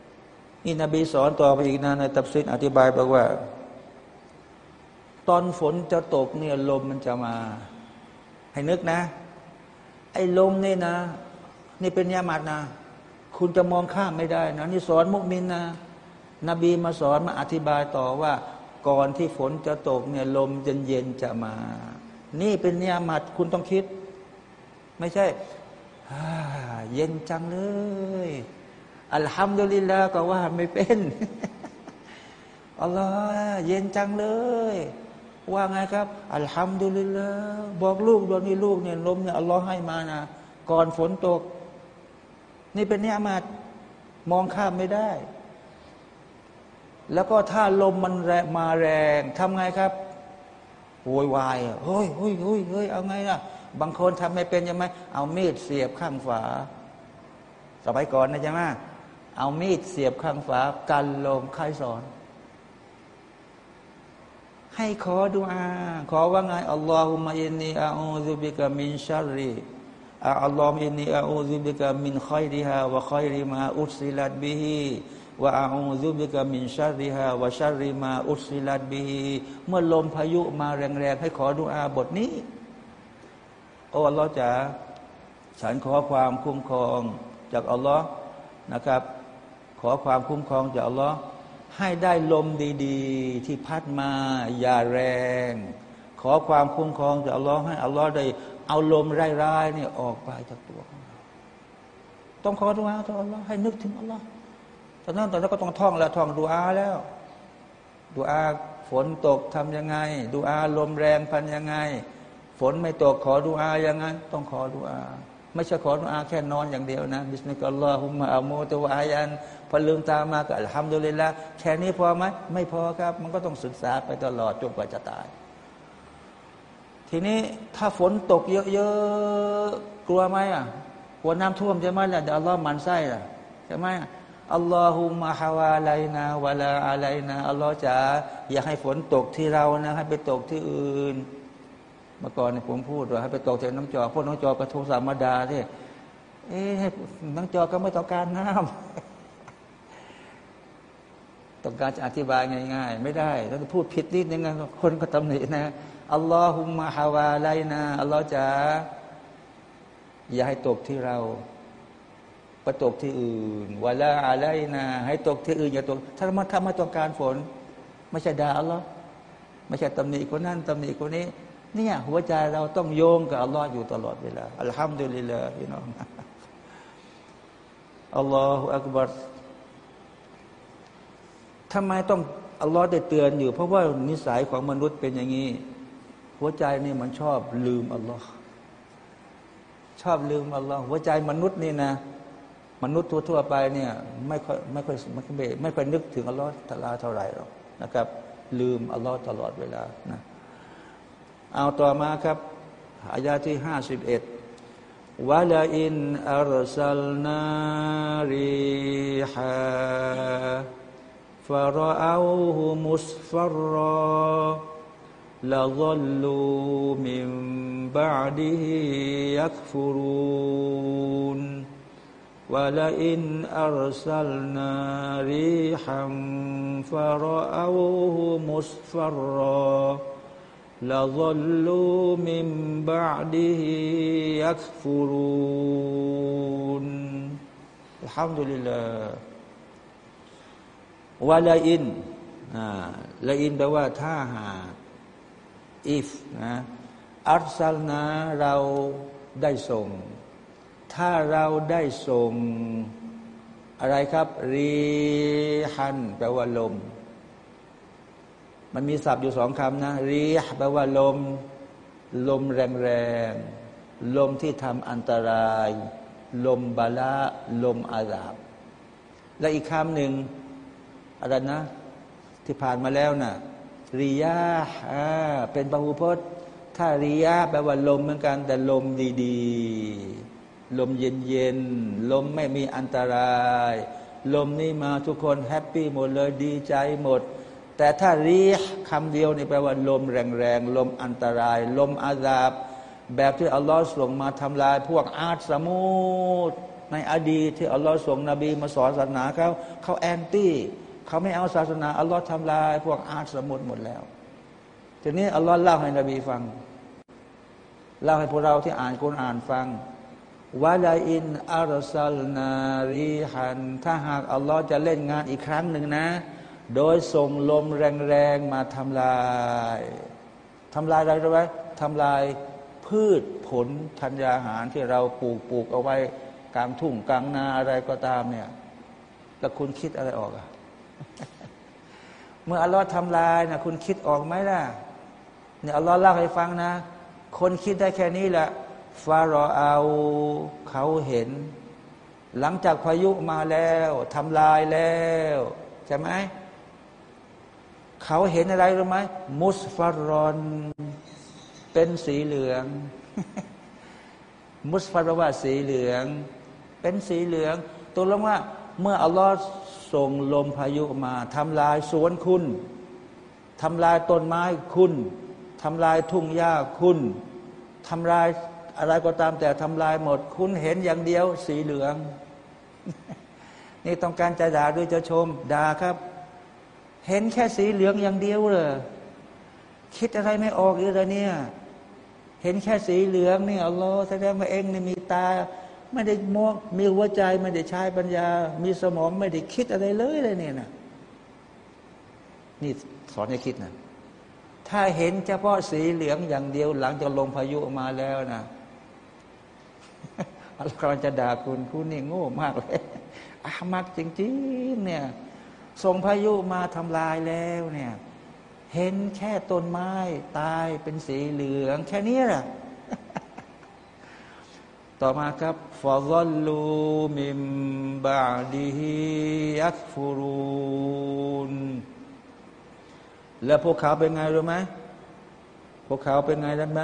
ๆนี่นบีสอนต่อไปอีกนะในตับซิดอธิบายบอกว่า ตอนฝนจะตกเนี่ยลมมันจะมา ให้นึกนะ ไอ้ลมนี่นะ นี่เป็นยามัดนะ คุณจะมองข้ามไม่ได้นะนี่สอนมุมินนะนบีมาสอนมาอธิบายต่อว่า ก่อนที่ฝนจะตกเนี่ยลมเย็นๆจะมา นี่เป็นเนียมัดคุณต้องคิด ไม่ใช่ เย็นจังเลย อัลฮัมดุลิลลาก็ว่าไม่เป็นอัลลอฮ์เย็นจังเลย ว่าไงครับ อัลฮัมดุลิลลาบอกลูกดวงนี้ลูกเนี่ยลมเนี่ยอัลลอฮ์ให้มานะก่อนฝนตก นี่เป็นเนี่ยมาดมองข้ามไม่ได้ แล้วก็ถ้าลมมันแรงมาแรงทำไงครับโวยวายเฮ้ยเฮ้ยเฮ้ยเฮ้ยเอาไงล่ะ บางคนทำไม่เป็นใช่ไหมเอามีดเสียบข้างฝา สมัยก่อนนะใช่ไหมเอามีดเสียบข้างฝากันลมใครสอน ให้ขอดุอาขอว่าไงอัลลอฮุมะอินนีอาอูซุบิกะมินชัรรีอัลลอฮุมอินนีอาอูซุบิกะมินขอยริฮาวะขอยริมาอุสิลัดบิฮิวะอาอูซุบิกะมินชัรริฮาวะชัรริมาอุสิลัดบิฮิเมื่อลมพายุมาแรงๆ ให้ขอดุอาบทนี้ โอ้อัลลอฮ์จะฉันขอความคุ้มครองจากอัลลอฮ์นะครับ ขอความคุ้มครองจากอัลลอฮ์ให้ได้ลมดีๆ ที่พัดมาอย่าแรง ขอความคุ้มครองจากอัลลอฮ์ให้อัลลอฮ์ได้เอาลมร้ายๆนี่ออกไปจากตัวของเราต้องขอดุอาต่ออัลลอฮ์ให้นึกถึงอัลลอฮ์ตอนนั้นตอนนั้นก็ต้องท่องแล้วท่องดูอาแล้วดูอาฝนตกทำยังไงดูอาลมแรงพันยังไง ฝนไม่ตกขอดุอาอย่างนั้น ต้องขอดุอา ไม่ใช่ขอดุอาแค่นอนอย่างเดียวนะบิสมิลลาฮุมะอามูตวายันพอลืมตามาก็ทำดูเลยละแค่นี้พอไหมไม่พอครับ มันก็ต้องศึกษาไปตลอดจนกว่าจะตาย ทีนี้ถ้าฝนตกเยอะๆกลัวไหมอะกลัวน้ำท่วมใช่ไหมล่ะเดี๋ยวอัลลอฮ์มันไส้ล่ะใช่ไหมอัลลอฮุมะฮาวาไลนาวะลาอะไลนาอัลลอฮ์จะอยากให้ฝนตกที่เรานะให้ไปตกที่อื่น เมื่อก่อนผมพูดว่าให้ไปตกที่น้ำจอพวกน้ำจอกระทูสามดาที่เอ๊ะน้ำจอก็ไม่ต้องการน้ำต้องการจะอธิบายง่าย ๆ ไม่ได้ต้องพูดผิดนิดนึงคนก็ตำหนินะอัลลอฮุมะฮาวาไลนาอัลลอฮ์จะอย่าให้ตกที่เราไปตกที่อื่นวลาอะไรนะให้ตกที่อื่นอย่าตกถ้ามาถ้ามาต้องการฝน ไม่ใช่ด่าอัลลอฮ์ไม่ใช่ตำหนิคนนั้นตำหนิคนนี้ เนี่ยหัวใจเราต้องโยงกับอัลลอฮ์อยู่ตลอดเวลาอัลฮัมดุลิลลาห์พี่น้องอัลลอฮฺอักบัรทำไมต้องอัลลอฮ์ได้เตือนอยู่ เพราะว่านิสัยของมนุษย์เป็นอย่างนี้ หัวใจนี่มันชอบลืมอัลลอฮ์ชอบลืมอัลลอฮ์หัวใจมนุษย์นี่นะ มนุษย์ทั่วๆไปเนี่ยไม่ค่อยไม่ค่อยไม่ค่อยไม่ค่อยนึกถึงอัลลอฮ์ตลาเท่าไหร่หรอกนะครับ ลืมอัลลอฮ์ตลอดเวลานะ เอาต่อมาครับอายาที่ห้าสิบเอ็ดولئن أرسلنا ريحا فرأوه مصفرا لظلوا من بعده يكفرون ولئن أرسلنا ريحا فرأوه مصفرا لظلوا من بعده يكفرون الحمد لله ولئن ละอินแปลว่าถ้าหากอิฟนะอัลซัลนาเราได้ส่ง ถ้าเราได้ส่ง อะไรครับ รีฮันแปลว่าลม มันมีศัพท์อยู่สองคำนะรีแปลว่าลม ลมแรงๆ ลมที่ทำอันตราย ลมบาละลมอาลาบ และอีกคำหนึ่งอะไรนะ ที่ผ่านมาแล้วนะ่ะริยาเป็นปหูพจน์ ถ้าริยาแปลว่าลมเหมือนกัน แต่ลมดีๆ ลมเย็นๆ ลมไม่มีอันตราย ลมนี่มาทุกคน happy หมดเลยดีใจหมด แต่ถ้าريح คำเดียวนี่แปลว่าลมแรงๆ ลมอันตราย ลม عذاب แบบที่อัลลอฮ์ส่งมาทำลาย พวกอ๊าด สมูดในอดีตที่อัลลอฮ์ส่งนบีมาสอนศาสนาเขาเขา anti เขาไม่เอาศาสนาอัลลอฮ์ทำลาย พวกอ๊าด สมูดหมดแล้ว ทีนี้อัลลอฮ์เล่าให้นบีฟัง เล่าให้พวกเราที่อ่านกุรอานฟังวาลาอินอารซัลนารีฮันถ้าหากอัลลอฮ์จะเล่นงานอีกครั้งหนึ่งนะ โดยส่งลมแรงๆมาทำลายทำลายอะไรรู้ไหมทำลายพืชผลธัญญาหารที่เราปลูกปลูกเอาไว้กลางทุ่งกลางนาอะไรก็ตามเนี่ยแล้วคุณคิดอะไรออกอะเมื่ออัลลอฮ์ทำลายนะคุณคิดออกไหมล่ะเนี่ยอัลลอฮ์เล่าให้ฟังนะ คนคิดได้แค่นี้แหละฟาโรเอาเขาเห็น หลังจากพายุมาแล้วทำลายแล้วใช่ไหม เขาเห็นอะไรรู้ไหมมุสฟารอน เป็นสีเหลือง มุสฟารว่าสีเหลือง เป็นสีเหลือง ตัวลงว่า เมื่ออัลลอฮ์ส่งลมพายุมาทำลายสวนคุณทำลายต้นไม้คุณทำลายทุ่งหญ้าคุณทำลายอะไรก็ตามแต่ทำลายหมด คุณเห็นอย่างเดียว สีเหลือง นี่ต้องการจะด่าด้วยจะชมด่าครับ เห็นแค่สีเหลืองอย่างเดียวเลยคิดอะไรไม่ออกเลยเนี่ย เห็นแค่สีเหลืองนี่อัลลอฮ์แสดงว่าเองนี่มีตา ไม่ได้มองมีหัวใจไม่ได้ใช้ปัญญา มีสมองไม่ได้คิดอะไรเลยเลยเนี่ยนะนี่สอนให้คิดนะถ้าเห็นเฉพาะสีเหลืองอย่างเดียว หลังจากลงพายุมาแล้วนะอัลลอฮ์จะด่าคุณคุณนี่โง่มากเลยอามักจริงๆเนี่ย ส่งพายุมาทำลายแล้วเนี่ย เห็นแค่ต้นไม้ตายเป็นสีเหลือง แค่นี้แหละต่อมาครับฟาซัลลูมิมบาดีฮิยักฟูรุนแล้วพวกเขาเป็นไงรู้ไหมพวกเขาเป็นไงรู้ไหม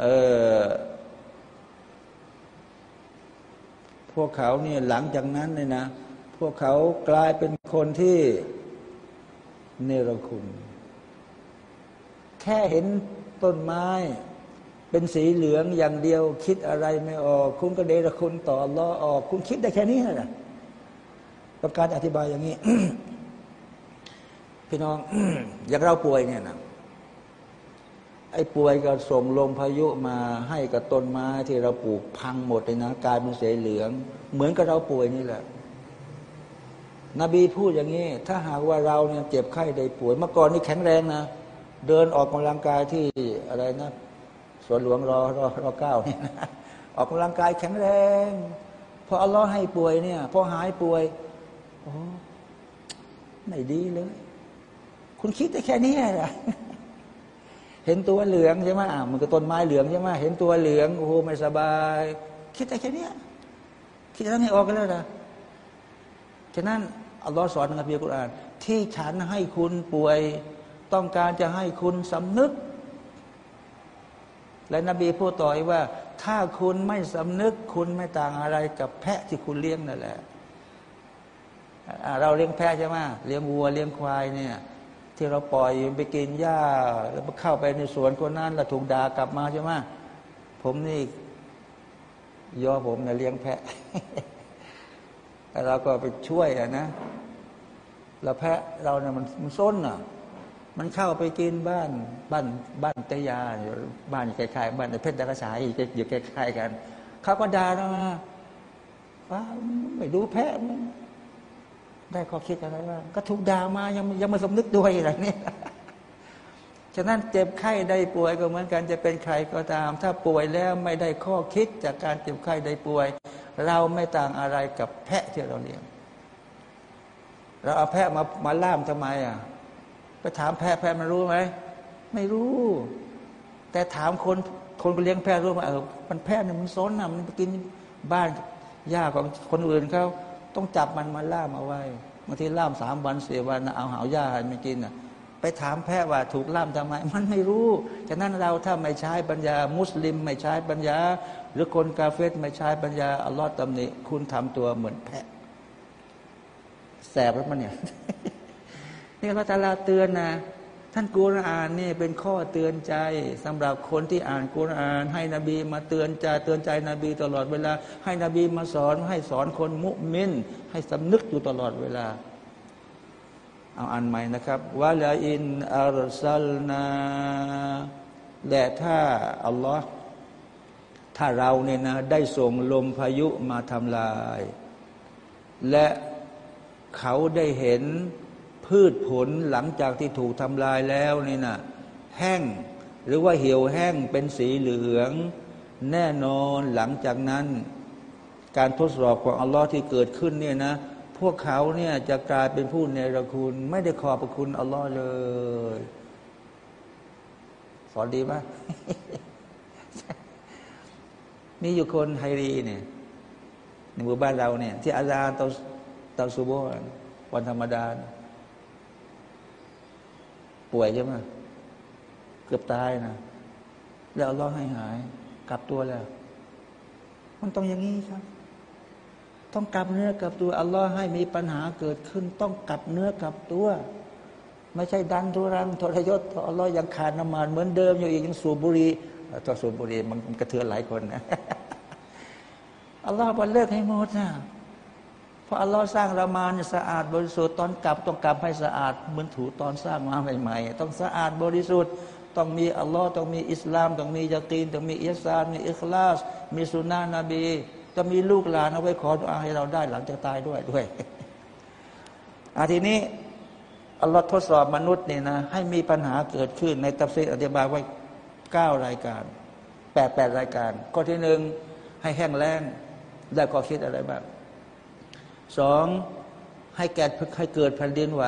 เออพวกเขาเนี่ยหลังจากนั้นเนี่ยนะ วกเขากลายเป็นคนที่เนรคุณ แค่เห็นต้นไม้ เป็นสีเหลืองอย่างเดียว คิดอะไรไม่ออก คุณก็เดรคุณต่อรอออก คุณคิดได้แค่นี้นะต้อการอธิบายอย่างนี้ พี่น้องอย่างเราป่วยเนี่ยนะไอ้ป่วยก็ส่งลมพายุมาให้กับต้นไม้ที่เราปลูกพังหมดเลยนะกลายเป็นสีเหลือง เหมือนกับเราป่วยนี่แหละ นบีพูดอย่างนี้ ถ้าหากว่าเราเนี่ยเจ็บไข้ได้ป่วยเมื่อก่อนนี่แข็งแรงนะ เดินออกกำลังกายที่อะไรนะสวนหลวงรอรอรอเก้าเนี่นะออกกำลังกายแข็งแรงพออัลลอฮ์ให้ป่วยเนี่ยพอหายป่วยโอ้ไม่ดีเลย คุณคิดได้แค่นี้แหละเห็นตัวเหลืองใช่ไหมอ่ามันก็ต้นไม้เหลืองใช่ไหมเห็นตัวเหลืองโอ้โหไม่สบาย คิดแต่แค่นี้คิดแค่นี้ออกกันแล้วนะฉะนั้น อัลลอฮ์สอนในคัมภีร์กุรอาน ที่ฉันให้คุณป่วย ต้องการจะให้คุณสำนึก และนบีพูดต่ออีกว่า ถ้าคุณไม่สำนึก คุณไม่ต่างอะไรกับแพะที่คุณเลี้ยงนั่นแหละเราเลี้ยงแพะใช่ไหมเลี้ยงวัวเลี้ยงควายเนี่ยที่เราปล่อยไปกินหญ้า แล้วเข้าไปในสวนคนนั้นแล้วถูกด่ากลับมาใช่ไหมผมนี่ย่อผมเนี่ยเลี้ยงแพะแล้วเราก็ไปช่วยอะนะ แล้วแพะเราเนี่ยมันมันส้นอะ มันเข้าไปกินบ้านบ้านบ้านเตยาบ้านคล้ายๆบ้านในเพชรดาราชายอยู่ใกล้ๆกันเขาก็ด่าเราว่าไม่ดูแพะมันได้ข้อคิดอะไรว่าก็ถูกด่ามายังยังไม่สำนึกด้วยอะไรเนี่ยฉะนั้นเจ็บไข้ได้ป่วยก็เหมือนกันจะเป็นใครก็ตาม ถ้าป่วยแล้วไม่ได้ข้อคิดจากการเจ็บไข้ได้ป่วย เราไม่ต่างอะไรกับแพะที่เราเลี้ยง เราเอาแพะมามาล่ามทำไมอะไปถามแพะแพะมันรู้ไหมไม่รู้ แต่ถามคนคนเลี้ยงแพะรู้ไหมเออมันแพะเนี่ยมันซนอะมันไปกินบ้านหญ้าของคนอื่นเขาต้องจับมันมาล่ามเอาไว้บางทีล่ามสามวันสี่วันเอาหาหญ้าให้มันกินอะ ไปถามแพทย์ว่าถูกล่ามทำไม มันไม่รู้ฉะนั้นเราถ้าไม่ใช้ปัญญา มุสลิม ไม่ใช้ปัญญา หรือคนกาเฟตไม่ใช้ปัญญาอัลลอฮ์ตำหนิคุณทำตัวเหมือนแพะ แสบแล้วมันเนี่ยนี่พระตาลาเตือนนะท่านกุรอานนี่เป็นข้อเตือนใจสำหรับคนที่อ่านกุรอาน ให้นบีมาเตือนใจเตือนใจนบีตลอดเวลา ให้นบีมาสอนให้สอนคนมุมิน ให้สำนึกอยู่ตลอดเวลา เอาอ่านใหม่นะครับวะลาอินอัลซัลนาและถ้าอัลลอฮ์ถ้าเราเนี่ยนะได้ส่งลมพายุมาทำลาย และ เขาได้เห็นพืชผลหลังจากที่ถูกทำลายแล้วนี่นะแห้งหรือว่าเหี่ยวแห้งเป็นสีเหลือง แน่นอนหลังจากนั้น การทดสอบของอัลลอฮ์ที่เกิดขึ้นเนี่ยนะ พวกเขาเนี่ยจะกลายเป็นผู้เนรคุณ ไม่ได้ขอบพระคุณอัลลอฮ์เลย สอนดีไหมมีอยู่คนไฮรีเนี่ยในหมู่บ้านเราเนี่ย ที่อาจารย์เตาเตาซูโบวันธรรมดา ป่วยใช่ไหมเกือบตายนะแล้วรอให้หาย กลับตัวแล้ว มันต้องอย่างนี้ครับ ต้องกลับเนื้อกลับตัวอัลลอฮ์ให้มีปัญหาเกิดขึ้น ต้องกลับเนื้อกลับตัว ไม่ใช่ดันทุรังทรยศอัลลอฮ์ยังขาดน้ำมันเหมือนเดิมอยู่อีกยังสูบบุหรี่ตัวสูบบุหรี่มันกระเทือนหลายคนนะอัลลอฮ์บอกเลิกให้หมดนะ เพราะอัลลอฮ์สร้างเรามาเนี่ยสะอาดบริสุทธิ์ตอนกลับต้องกลับให้สะอาดเหมือนถูตอนสร้างมาใหม่ๆ ต้องสะอาดบริสุทธิ์ต้องมีอัลลอฮ์ต้องมีอิสลาม ต้องมียาตีนต้องมีอิสานมีอิคลาส มีสุนนะนบีต้องมีลูกหลานเอาไว้ขอดุอาให้เราได้หลังจากตายด้วยด้วยอาทีนี้อัลลอฮ์ทดสอบมนุษย์เนี่ยนะให้มีปัญหาเกิดขึ้นในตัฟซีอธิบายไว้เก้ารายการแปดแปดรายการ ข้อที่หนึ่งให้แห้งแล้งได้ก็คิดอะไรบ้าง สองให้แก่ให้เกิดแผ่นดินไหว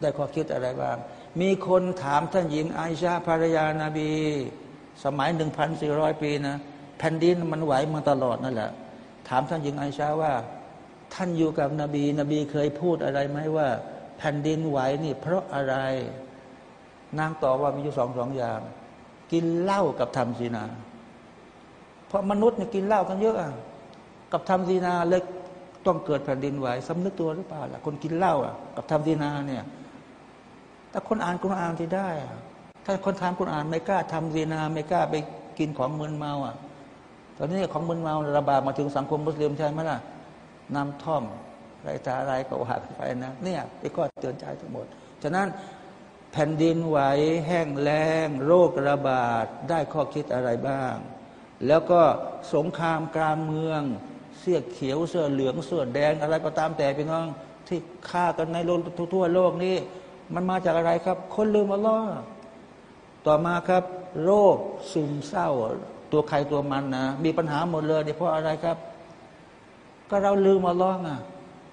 ได้ข้อคิดอะไรบ้าง มีคนถามท่านหญิงไอชาภรรยานาบี สมัยหนึ่งพันสี่ร้อยปีนะ แผ่นดินมันไหวมาตลอดนั่นแหละ ถามท่านหญิงไอชาว่า ท่านอยู่กับนบี นบีเคยพูดอะไรไหมว่า แผ่นดินไหวนี่ เพราะอะไร นางตอบว่ามีอยู่สองสองอย่าง กินเหล้ากับทำซีนา เพราะมนุษย์เนี่ยกินเหล้ากันเยอะกับทำซีนาเลย ต้องเกิดแผ่นดินไหวสำนึกตัวหรือเปล่าล่ะคนกินเหล้าอะกับทำซีนาเนี่ยแต่คนอ่านกุณอ่านที่ได้ ถ้าคนทำกุณอ่านไม่กล้าทำซีนาไม่กล้าไปกินของมึนเมาอะ ตอนนี้ของมึนเมาระบาดมาถึงสังคมมุสลิมใช่ไหมล่ะน้ำท่อมไรตาอะไรก็ว่าไปนะเนี่ยไอ้ก็เตือนใจทั้งหมด ฉะนั้นแผ่นดินไหวแห้งแล้งโรคระบาดได้ข้อคิดอะไรบ้าง แล้วก็สงครามกลางเมือง เสื้อเขียวเสื้อเหลืองเสื้อแดงอะไรก็ตามแต่พี่น้อง ที่ฆ่ากันในโลกทั่วโลกนี้ มันมาจากอะไรครับ คนลืมอัลลอฮ์ต่อมาครับ โรคซึมเศร้า ตัวใครตัวมันนะมีปัญหาหมดเลยเพราะอะไรครับ ก็เราลืมอัลลอฮ์อะ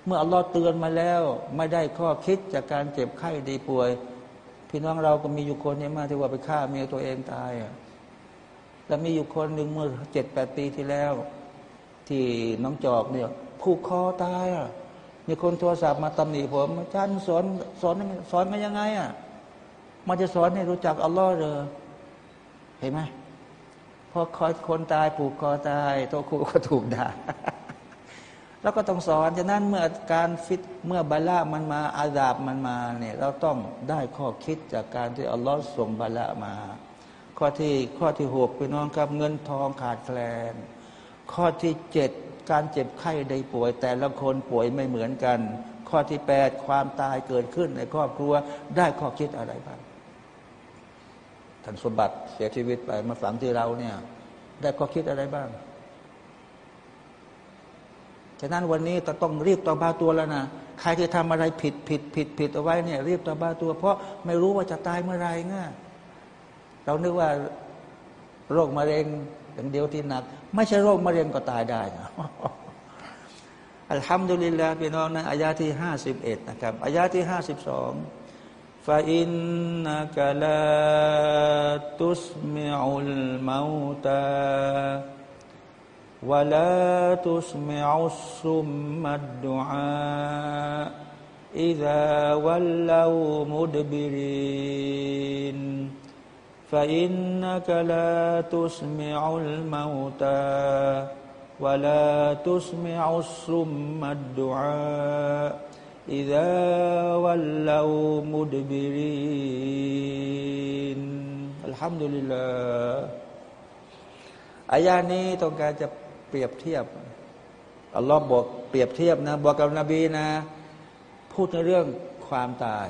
เมื่ออัลลอฮ์เตือนมาแล้ว ไม่ได้ข้อคิดจากการเจ็บไข้ดีป่วย พี่น้องเราก็มีอยู่คนนี้มาที่ว่าไปฆ่าเมียตัวเองตายอะแล้วมีอยู่คนหนึ่งเมื่อเจ็ดแปดปีที่แล้ว ที่น้องจอกเนี่ยผูกคอตายอะมีคนโทรศัพท์มาตำหนิผมอาจารย์สอนสอนสอนมายังไงอะมันจะสอนให้รู้จักอัลลอฮ์เลยเห็นไหมพอคอยคนตายผูกคอตายตัวครูก็ถูกด่าแล้วก็ต้องสอนฉะนั้นเมื่อการฟิตเมื่อบาละมันมา อาดาบมันมาเนี่ยเราต้องได้ข้อคิดจากการที่อัลลอฮ์ส่งบาละมา ข้อที่ข้อที่หกพี่น้องครับเงินทองขาดแคลน ข้อที่เจ็ดการเจ็บไข้ได้ป่วย แต่ละคนป่วยไม่เหมือนกัน ข้อที่แปดความตายเกิดขึ้นในครอบครัวได้ข้อคิดอะไรบ้างท่านสมบัติเสียชีวิตไปมาฝังที่เราเนี่ย ได้ข้อคิดอะไรบ้างฉะนั้นวันนี้ต้องรีบต่อบ้าตัวแล้วนะใครที่ทำอะไรผิดผิดผิดผิดเอาไว้เนี่ย รีบต่อบ้าตัว เพราะไม่รู้ว่าจะตายเมื่อไรเงี้ยเรานึกว่าโรคมะเร็งอย่างเดียวที่หนัก ไม่ใช่โรคมะเร็งก็ตายได้นะอัลฮัมดุลิลลาห์พี่น้องนอายาที่ห้าสิบเอ็ดนะครับอายาที่ห้าสิบสองฟาอินนักลาตุสมิอุลมาตาวะลาตุสมิอุสุมมัดดุอาอิดะวัลลาวมุดบิริน فإنك لا تسمع الموتى ولا تسمع الصم الدعاء إذا ولوا مدبرين الحمد لله อายานี้ต้องการจะเปรียบเทียบอัลลอฮ์บอกเปรียบเทียบนะบอกกับนบีนะ พูดในเรื่องความตาย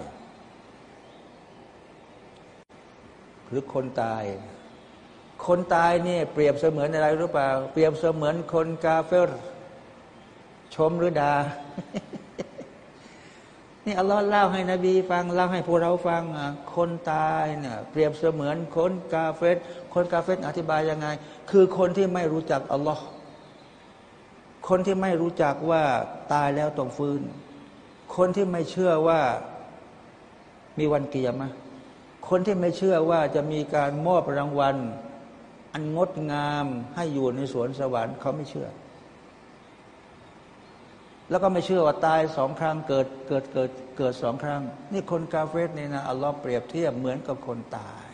หรือคนตาย คนตายเนี่ยเปรียบเสมือนอะไรรู้เปล่า เปรียบเสมือนคนกาเฟรชมหรือดานี่อัลลอฮ์เล่าให้นบีฟังเล่าให้พวกเราฟังคนตายเนี่ยเปรียบเสมือนคนกาเฟตคนกาเฟตอธิบายยังไง คือคนที่ไม่รู้จักอัลลอฮ์คนที่ไม่รู้จักว่าตายแล้วต้องฟื้น คนที่ไม่เชื่อว่ามีวันเกียรมะ คนที่ไม่เชื่อว่าจะมีการมอบรางวัล อันงดงามให้อยู่ในสวนสวรรค์เขาไม่เชื่อ แล้วก็ไม่เชื่อว่าตายสองครั้งเกิดเกิดเกิดเกิดสองครั้ง นี่คนกาเฟสเนี่ยนะอัลลอฮ์เปรียบเทียบเหมือนกับคนตาย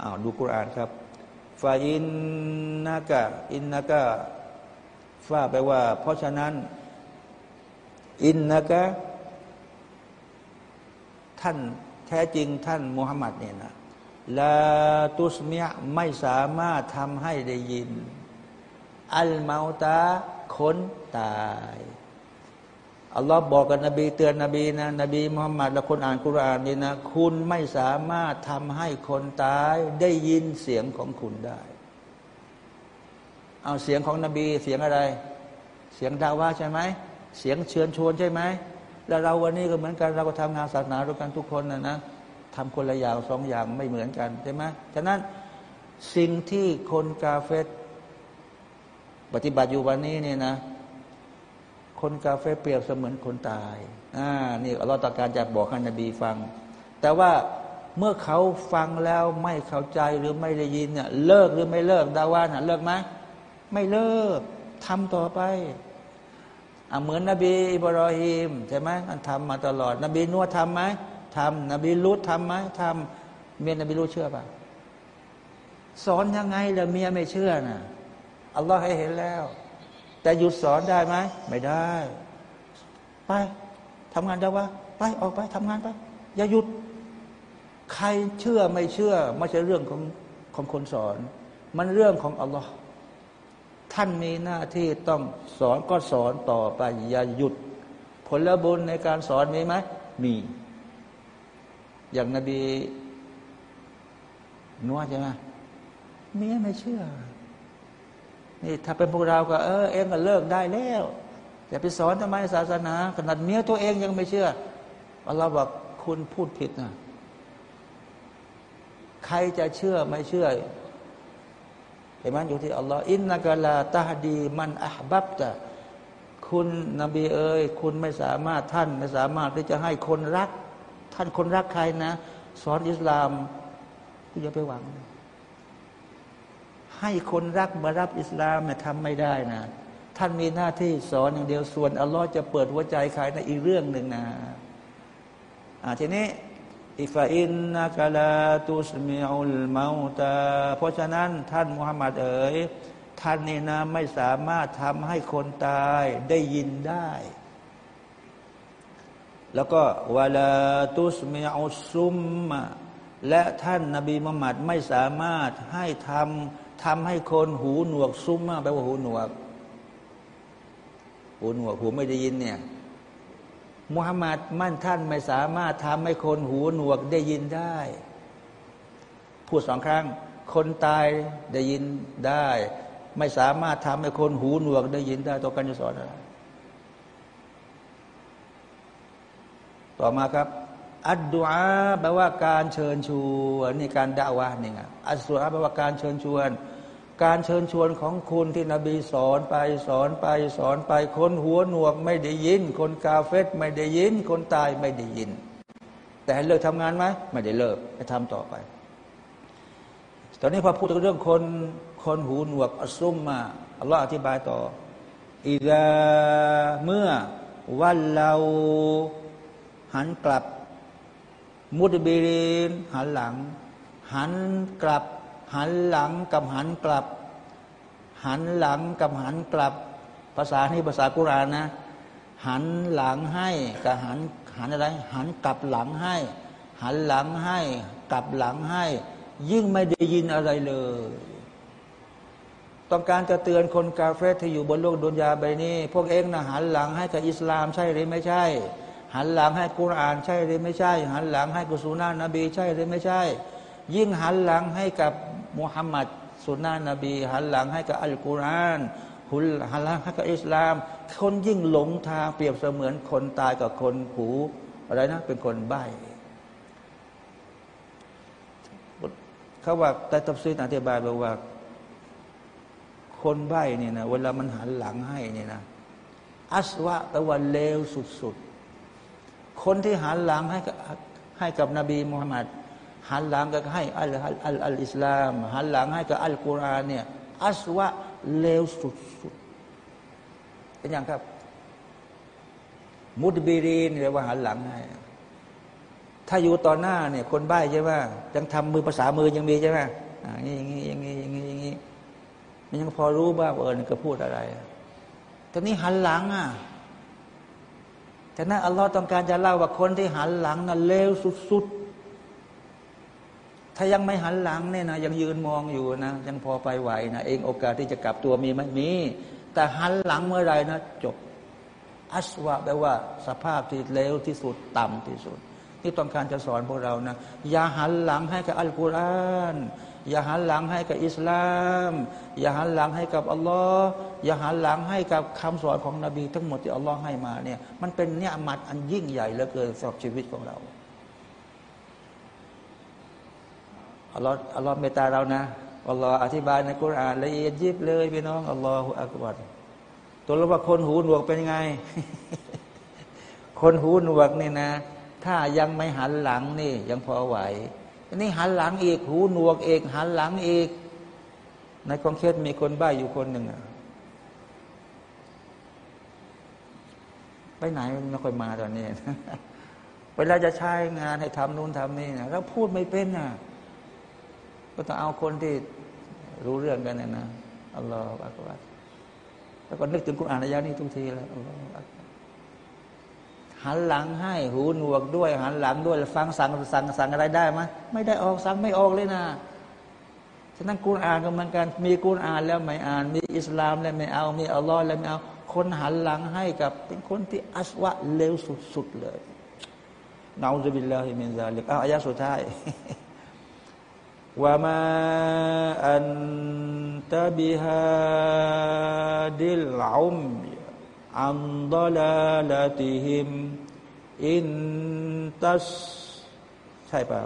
อ้าวดูกุรานครับฟาอินนากะอินนากะฟาแปลว่า เพราะฉะนั้น อินนากะท่าน แท้จริงท่านมุฮัมมัดเนี่ยนะลาตุสเมียไม่สามารถทำให้ได้ยิน อัลมาตาคนตายอัลลอฮ์บอกกับนบีเตือนนบีนะนบีมุฮัมมัดและคนอ่านกุรานนี่นะคุณไม่สามารถทำให้คนตายได้ยินเสียงของคุณได้ เอาเสียงของนบีเสียงอะไร เสียงดาว่าใช่ไหมเสียงเชิญชวนใช่ไหม แล้วเราวันนี้ก็เหมือนกันเราก็ทำงานศาสนาด้วยกันทุกคนนะนะทำคนละอย่างสองอย่างไม่เหมือนกันใช่ไหมฉะนั้นสิ่งที่คนกาเฟตปฏิบัติอยู่วันนี้เนี่ยนะ คนกาเฟเปรียบเสมือนคนตายอ่านี่อัลลอฮฺตการจะบอกให้นบีฟัง แต่ว่าเมื่อเขาฟังแล้วไม่เข้าใจหรือไม่ได้ยินเนี่ยเลิกหรือไม่เลิกดาว่าน่ะเลิกไหมไม่เลิกทำต่อไป เหมือนนบีอิบรอฮิมใช่ไหมท่านทำมาตลอด นบีนัวทำไหมทำนบีลุดทำไหมทำเมียนบีลุดเชื่อป่ะสอนยังไงแล่ะเมียไม่เชื่อน่ะอัลลอฮ์ให้เห็นแล้ว แต่หยุดสอนได้ไหมไม่ได้ ไปทำงานได้วะไปออกไปทำงานไปอย่าหยุด ใครเชื่อไม่เชื่อ ไม่ใช่เรื่องของของคนสอน มันเรื่องของอัลลอฮ์ ท่านมีหน้าที่ต้องสอนก็สอนต่อไปอย่าหยุด ผลบุญในการสอนมีไหมมี อย่างนบีนัวใช่ไหมเมียไม่เชื่อ นี่ถ้าเป็นพวกเราก็เออเองก็เลิกได้แล้วอย่าไปสอนทำไมศาสนา ขนาดเมียตัวเองยังไม่เชื่ออัลลอฮ์บอกคุณพูดผิดนะใครจะเชื่อไม่เชื่อ เห็นไหมอยู่ที่อัลลอฮ์อินนักลาตาดีมันอับบับจะคุณนบีเอ๋ยคุณไม่สามารถท่านไม่สามารถที่จะให้คนรัก ท่านคนรักใครนะ สอนอิสลามคุณอย่าไปหวัง ให้คนรักมารับอิสลามเนี่ยทำไม่ได้นะ ท่านมีหน้าที่สอนอย่างเดียวส่วนอัลลอฮ์จะเปิดหัวใจใครในอีกเรื่องหนึ่งนะอ่าทีนี้ อิฟอินนักลาตุสมิอุลมาตาเพราะฉะนั้นท่านมุฮัมมัดเอ๋ยท่านนี่นะไม่สามารถทำให้คนตายได้ยินได้ แล้วก็วลาตุสมิอุซุมมาและท่านนบีมุฮัมมัดไม่สามารถให้ทำทำให้คนหูหนวกซุมมาแปลว่าหูหนวก หูหนวกหูไม่ได้ยินเนี่ย มุฮัมมัดมั่นท่านไม่สามารถทำให้คนหูหนวกได้ยินได้ พูดสองครั้ง คนตายได้ยินได้ ไม่สามารถทำให้คนหูหนวกได้ยินได้ต่อการจะสอนอะไรต่อมาครับ อัดดุอาแปลว่าการเชิญชวนนี่การด่าวะนี่ไงอัดสุอาแปลว่าการเชิญชวน การเชิญชวนของคุณที่นบีสอนไปสอนไปสอนไป คนหัวหนวกไม่ได้ยิน คนกาเฟตไม่ได้ยิน คนตายไม่ได้ยิน แต่เลิกทำงานไหมไม่ได้เลิกไปทำต่อไป ตอนนี้พอพูดถึงเรื่องคนคนหูหนวกอัซุมมาอัลลอฮ์อธิบายต่ออีกาเมื่อวันเราหันกลับ มุดบิรินหันหลัง หันกลับ หันหลังกับหันกลับ หันหลังกับหันกลับ ภาษานี่ภาษากุรานนะ หันหลังให้กับหันหันอะไร หันกลับหลังให้ หันหลังให้กลับหลังให้ ยิ่งไม่ได้ยินอะไรเลย ต้องการจะเตือนคนกาเฟสที่อยู่บนโลกดุนยาใบนี้ พวกเองนะหันหลังให้กับอิสลามใช่หรือไม่ใช่ หันหลังให้กุรานใช่หรือไม่ใช่ หันหลังให้กุสุนานะนบีใช่หรือไม่ใช่ยิ่งหันหลังให้กับ มุฮัมมัดสุนนะนบี หันหลังให้กับอัลกุรอานหุลหันหลังให้กับอิสลาม คนยิ่งหลงทางเปรียบเสมือนคนตายกับคนหูอะไรนะ เป็นคนใบ้เขาว่าแต่ตัฟซีนอธิบายบอกว่า คนใบ้เนี่ยนะเวลามันหันหลังให้เนี่ยนะอัสวะแปลว่าเลวสุดๆ คนที่หันหลังให้กับให้กับนบีมุฮัมมัด หันหลังก็ให้อัลอัลอัลอิสลามหันหลังให้กับอัลกุรอานเนี่ยอัสวะเลวสุดๆเป็นอย่างครับ มุดบีรีนเรียกว่าหันหลังให้ถ้าอยู่ต่อหน้าเนี่ย คนใบ้ใช่ไหมยังทำมือภาษามือยังมีใช่ไหมอย่างนี้อย่างนี้อย่างนี้อย่างนี้อย่างนี้มันยังพอรู้บ้างเออก็พูดอะไรต่นี่หันหลังอะแต่นั้นอัลลอฮ์ต้องการจะเล่าว่าคนที่หันหลังน่ะเลวสุดๆ ถ้ายังไม่หันหลังเนี่ยนะยังยืนมองอยู่นะยังพอไปไหวนะเองโอกาสที่จะกลับตัวมีไหมมี แต่หันหลังเมื่อไรนะจบอัสวะแปลว่า สภาพที่เลวที่สุดต่ำที่สุด ที่ต้องการจะสอนพวกเรานะอย่าหันหลังให้กับอัลกุรอานอย่าหันหลังให้กับอิสลาม อย่าหันหลังให้กับอัลลอฮ์อย่าหันหลังให้กับคำสอนของนบีทั้งหมดที่อัลลอฮ์ให้มาเนี่ยมันเป็นเนี่ยมัดอันยิ่งใหญ่เหลือเกินสำหรับชีวิตของเรา อัลลอฮ์อัลลอฮ์เมตตาเรานะอัลลอฮ์อธิบายในกุรอานละเอียดยิบเลยพี่น้องอัลลอฮฺอักบัรตัวเราว่าคนหูหนวกเป็นยังไง คนหูหนวกนี่นะ ถ้ายังไม่หันหลังนี่ ยังพอไหวอันนี้หันหลังอีกหูหนวกเอกหันหลังอีก ในกองเคสมีคนบ้าอยู่คนหนึ่งอะไปไหนไม่ค่อยมาตอนนี้เวลาจะใช้งานให้ทำนู่นทำนี่นะแล้วพูดไม่เป็นนะ ก็ต้องเอาคนที่รู้เรื่องกันนะนะอัลลอฮฺอักบัรแล้วก็นึกถึงกุณอ่านอายะนี้ทุกทีแล้วอัลลอฮฺอักหันหลังให้หูหนวกด้วย หันหลังด้วยฟังสั่งสั่งสั่งอะไรได้ไหมไม่ได้ออกสั่งไม่ออกเลยนะฉะนั้นกุณอ่านก็เหมือนกัน มีกุณอ่านแล้วไม่อ่าน มีอิสลามแล้วไม่เอา มีอัลลอฮ์แล้วไม่เอา คนหันหลังให้กับ เป็นคนที่อัศวะเลวสุดๆเลยนาอุบิลลาฮิมินซาลิกอายะสุดท้าย ว่ามาอันตบิฮาดิลอุมอันดลาลาติฮิมอินตัสใช่เปล่า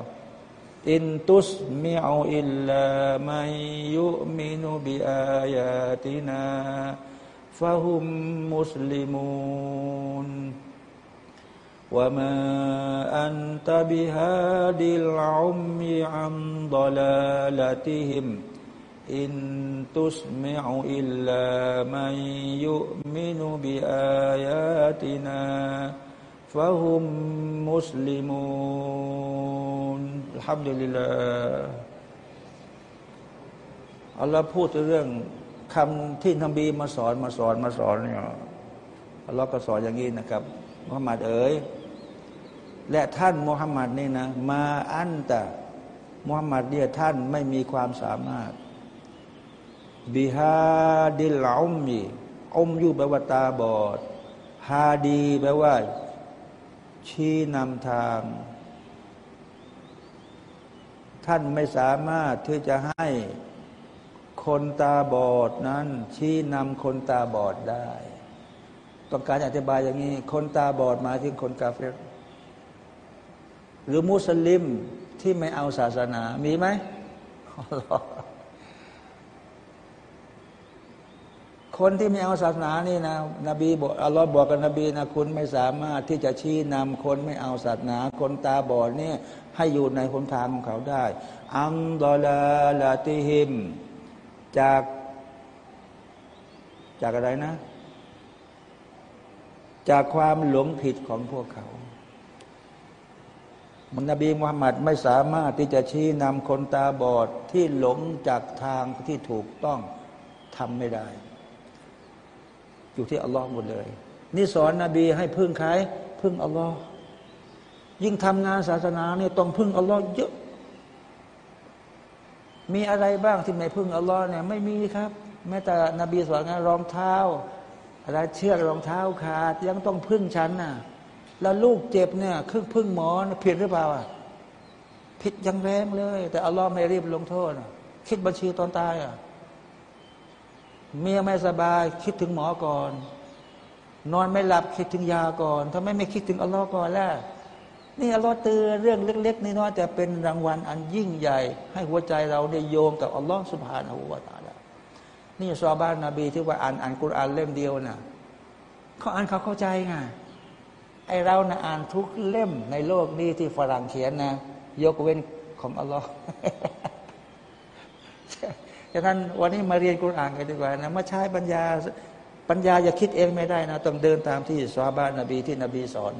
อินตุสมิอูอิลลามัยยุมินุบิอายาตินาฟะฮุมมุสลิมูน وما أنت بهاد العمي عن ضلالتهم إن تسمع إلا من يؤمن بآياتنا فهم مسلمون الحمد لله อัลลอฮ์พูดเรื่องคำที่นบีมาสอนมาสอนมาสอนเนี่ยอัลลอฮ์ก็สอนอย่างนี้นะครับมุฮัมมัดเอ๋ย และท่านมุฮัมมัดนี่นะ มาอันตะมุฮัมมัดเนี่ยท่านไม่มีความสามารถบิฮาดิลอมมีอมอยู่แปลว่าตาบอดฮาดีแปลว่า ชี้นำทาง ท่านไม่สามารถที่จะให้คนตาบอดนั้น ชี้นำคนตาบอดได้ ต้องการอธิบายอย่างนี้ คนตาบอดมาที่คนกาเฟร หรือมุสลิมที่ไม่เอาศาสนา มีไหมคนที่ไม่เอาศาสนานี่นะนบีบอกอัลลอฮ์บอกกับนบีนะคุณไม่สามารถที่จะชี้นำคนไม่เอาศาสนา คนตาบอดนี่ให้อยู่ในหนทางของเขาได้ อัมดอลาลาติฮิม จาก จากอะไรนะ จากความหลงผิดของพวกเขา มันนบีมุฮัมมัดไม่สามารถที่จะชี้นำคนตาบอดที่หลงจากทางที่ถูกต้องทำไม่ได้ อยู่ที่อัลลอฮ์หมดเลย นี่สอนนบีให้พึ่งใครพึ่งอัลลอฮ์ยิ่งทำงานศาสนาเนี่ยต้องพึ่งอัลลอฮ์เยอะ มีอะไรบ้างที่ไม่พึ่งอัลลอฮ์เนี่ยไม่มีครับ แม้แต่นบีสอนงานรองเท้าอะไรเชือกรองเท้าขาดยังต้องพึ่งฉันน่ะ แล้วลูกเจ็บเนี่ยครึ่งพึ่งหมอผิดหรือเปล่าอะผิดยังแรงเลย แต่อัลลอฮ์ไม่รีบลงโทษคิดบัญชีตอนตายอะเมียไม่สบาย คิดถึงหมอก่อน นอนไม่หลับคิดถึงยาก่อนถ้าไม่ไม่คิดถึงอัลลอฮ์ก่อนแล้วนี่อัลลอฮ์เตือนเรื่องเล็ก ๆนี่น้อยแต่เป็นรางวัลอันยิ่งใหญ่ ให้หัวใจเราได้โยงกับอัลลอฮ์สุบฮานาหูวาตาละนี่ซอบ้านนาบีที่ว่าอ่านอ่านกุรอานเล่มเดียวนะ่ะเขาอ่านเขาเข้าใจไง ไอเรานะอ่านทุกเล่มในโลกนี้ที่ฝรั่งเขียนนะ ยกเว้นของอัลลอฮ์ฉะนั้นวันนี้มาเรียนกุรอานกันดีกว่านะมาใช้ปัญญาปัญญาอย่าคิดเองไม่ได้นะ ต้องเดินตามที่สวาบานนบีที่นบีสอน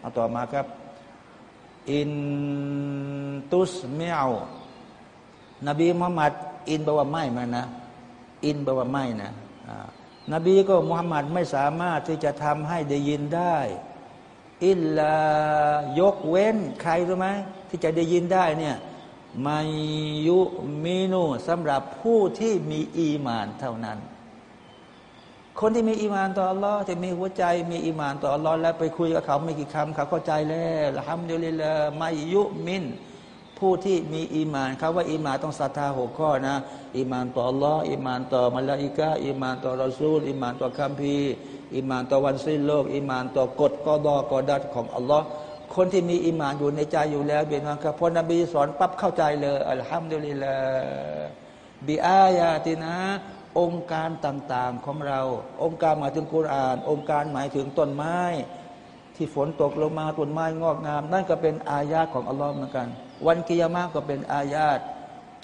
เอาต่อมาครับ อินตุสเมียวนบีมุฮัมมัดอินแปลว่าไม่มานะ อินแปลว่าไม่นะนบีก็มุฮัมมัดไม่สามารถที่จะทำให้ได้ยินได้ อิลลายกเว้นใครรู้ไหมที่จะได้ยินได้เนี่ยมายุมีนูสำหรับผู้ที่มีอีมานเท่านั้น คนที่มีอีมานต่ออัลลอฮ์ที่มีหัวใจมีอีมานต่ออัลลอฮ์แล้วไปคุยกับเขาไม่กี่คำเขาเข้าใจแล้วละฮัมดุลิลละมายุมิน ผู้ที่มีอีมานเขาว่าอีมานต้องศรัทธาหกข้อนะอีมานต่ออัลลอฮ์อีมานต่อมาลาอิกะอีมานต่อรอซูลอีมานต่อคัมภีร์อิมานต่อวันสิ้นโลกอิมานต่อกฎกอดอกอดัดของอัลลอฮ์คนที่มีอิมานอยู่ในใจอยู่แล้วเบียนวันครับพอนบีสอนปั๊บเข้าใจเลยอัลฮัมดุลิลลาบิอายาตินะองค์การต่างๆของเรา องค์การหมายถึงกุรอาน องค์การหมายถึงต้นไม้ ที่ฝนตกลงมาต้นไม้งอกงาม นั่นก็เป็นอายาของอัลลอฮ์เหมือนกัน วันกิยามะก็เป็นอายาต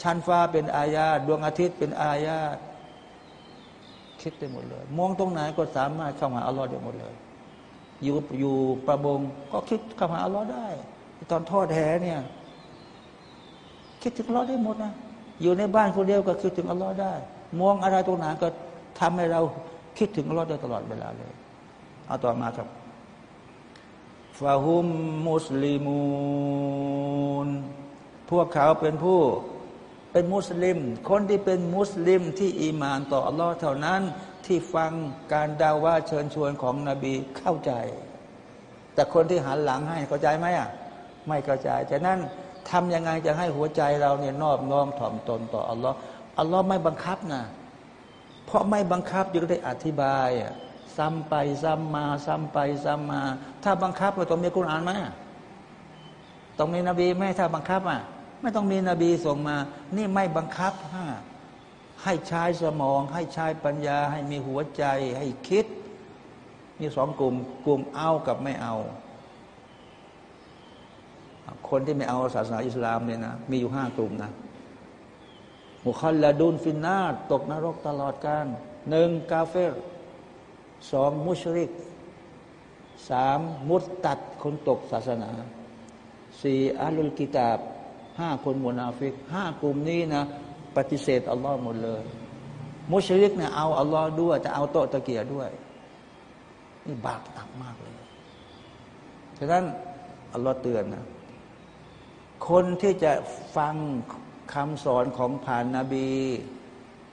ชั้นฟ้าเป็นอายาตดวงอาทิตย์เป็นอายาตคิดได้หมดเลย มองตรงไหนก็สามารถเข้าหาอัลลอฮ์ได้หมดเลย อยู่อยู่ประมงก็คิดเข้าหาอัลลอฮ์ได้ ตอนทอดแหเนี่ย คิดถึงอัลลอฮ์ได้หมดนะอยู่ในบ้านคนเดียวก็คิดถึงอัลลอฮ์ได้ มองอะไรตรงไหนก็ทำให้เราคิดถึงอัลลอฮ์ได้ตลอดเวลาเลย เอาต่อมาครับ ฟาฮุมมุสลิมูนพวกเขาเป็นผู้เป็นมุสลิม คนที่เป็นมุสลิมที่อีมานต่ออัลลอฮ์เท่านั้นที่ฟังการดาว่าเชิญชวนของนบีเข้าใจ แต่คนที่หันหลังให้เข้าใจไหมอะไม่เข้าใจฉะนั้นทำยังไงจะให้หัวใจเราเนี่ยนอบน้อมถ่อมตนต่ออัลลอฮ์อัลลอฮ์ไม่บังคับนะเพราะไม่บังคับยังได้อธิบายอะ ซ้ำไปซ้ำมาซ้ำไปซ้ำมา ถ้าบังคับเราต้องมีกุณอ่านไหมต้องมีนบีไหมถ้าบังคับอะไม่ต้องมีนบีส่งมา นี่ไม่บังคับฮะให้ใช้สมอง ให้ใช้ปัญญา ให้มีหัวใจ ให้คิด มีสองกลุ่ม กลุ่มเอากับไม่เอา คนที่ไม่เอาศาสนาอิสลามเนี่ยนะมีอยู่ห้ากลุ่มนะมุคัลลาดุนฟินนาตกนรกตลอดการหนึ่งกาเฟร สองมุชริกสามมุตตัดคนตกศาสนาสี่อัลลกิตาบห้าคนมุนาฟิกห้ากลุ่มนี้นะ ปฏิเสธอัลลอฮ์หมดเลย มุชริกเนี่ยเอาอัลลอฮ์ด้วย จะเอาโตตะเกียด้วย นี่บาปหนักมากเลยฉะนั้นอัลลอฮ์เตือนนะคนที่จะฟังคำสอนของผ่านนาบี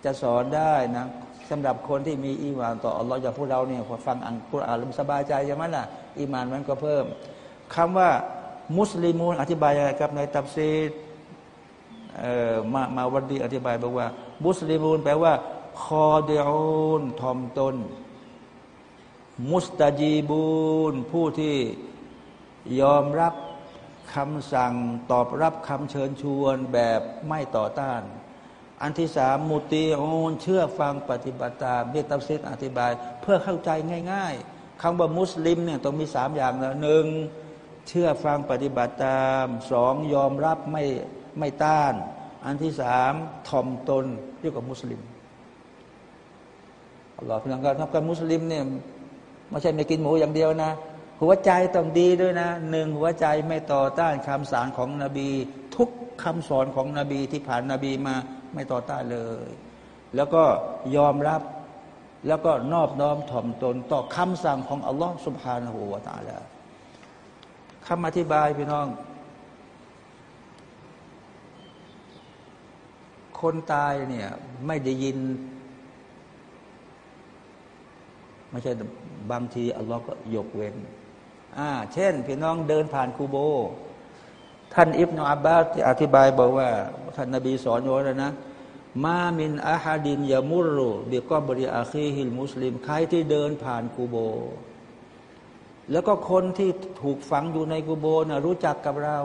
จะสอนได้นะ สำหรับคนที่มีอีมานต่ออัลลอฮ์อย่างพวกเราเนี่ยพอฟังอังกุรอานสบายใจใช่ไหมล่ะอีมานมันก็เพิ่มคำว่ามุสลิมูนอธิบายอะไรครับในตับซีมามาวันดีอธิบายบอกว่า มุสลิมูนแปลว่า คอเดอูนทอมตน มุสตาจีบูนผู้ที่ยอมรับคำสั่งตอบรับคำเชิญชวนแบบไม่ต่อต้าน อันที่สามมุตีโอนเชื่อฟังปฏิบัติตามเรียกตับซีอธิบาย เพื่อเข้าใจง่าย ๆคำว่ามุสลิมเนี่ยต้องมีสามอย่างแล้วหนึ่งเชื่อฟังปฏิบัติตามสองยอมรับไม่ไม่ต้าน อันที่สามถ่อมตนเรียกว่ามุสลิมอัลลอฮฺพี่น้องครับกับมุสลิมเนี่ยไม่ใช่ไม่กินหมูอย่างเดียวนะ หัวใจต้องดีด้วยนะหนึ่งหัวใจไม่ต่อต้านคำสอนของนบี ทุกคำสอนของนบีที่ผ่านนบีมา ไม่ต่อต้านเลย แล้วก็ยอมรับแล้วก็นอบน้อมถ่อมตนต่อคำสั่งของอัลลอฮฺสุบฮานาหูวาตาลาคำอธิบายพี่น้อง คนตายเนี่ยไม่ได้ยิน ไม่ใช่บางทีอัลลอฮ์ก็ยกเว้นอ่าเช่น พี่น้องเดินผ่านคูโบ ท่านอิบนาอับบาสอธิบายบอกว่า ท่านนบีสอนไว้แล้วนะ มามินอาฮัดินยามุรุบิกอบริอาคีฮิลมุสลิม ใครที่เดินผ่านกูโบ แล้วก็คนที่ถูกฝังอยู่ในกุโบนะรู้จักกับเรา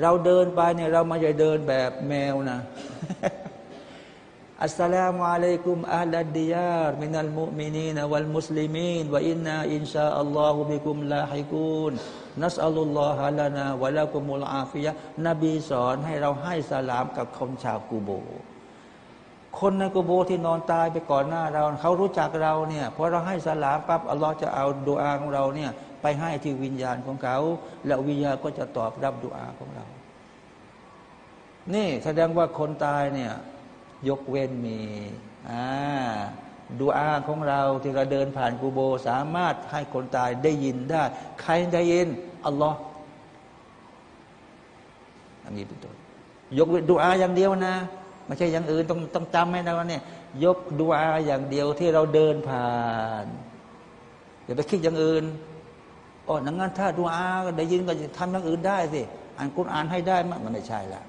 เราเดินไปเนี่ยเราไม่ใช่เดินแบบแมวนะอัสสลามุอะลัยกุมอัลลดียารมินัลมุมินีนวัลมุสลิมีนวะอินนาอินชาอัลลอฮุบิกุมลาฮิกุน นัสอัลลอฮะลานาวะลากุมุลอาฟิยะนบีสอนให้เราให้สลามกับคนชาวกูโบ คนในกุโบที่นอนตายไปก่อนหน้าเราเขารู้จักเราเนี่ยพอเราให้สลามปั๊บอัลลอฮ์จะเอาดูอาของเราเนี่ยไปให้ที่วิญญาณของเขา แล้ววิญญาณก็จะตอบรับดูอาของเรา นี่แสดงว่าคนตายเนี่ยยกเว้นมีอ่า ดูอาของเราที่เราเดินผ่านกูโบ สามารถให้คนตายได้ยินได้ ใครได้ยิน อัลลอฮ์อันนี้เป็นต้นยกเว้นดูอาอย่างเดียวนะไม่ใช่อย่างอื่นต้องต้องจำให้นะว่าเนี่ยยกดูอาอย่างเดียวที่เราเดินผ่านอย่าไปคิดอย่างอื่นอ๋อนังงั้นถ้าดูอาได้ยินก็จะทำอย่างอื่นได้สิอ่านกุณอ่านให้ได้มั้มันไม่ใช่ละ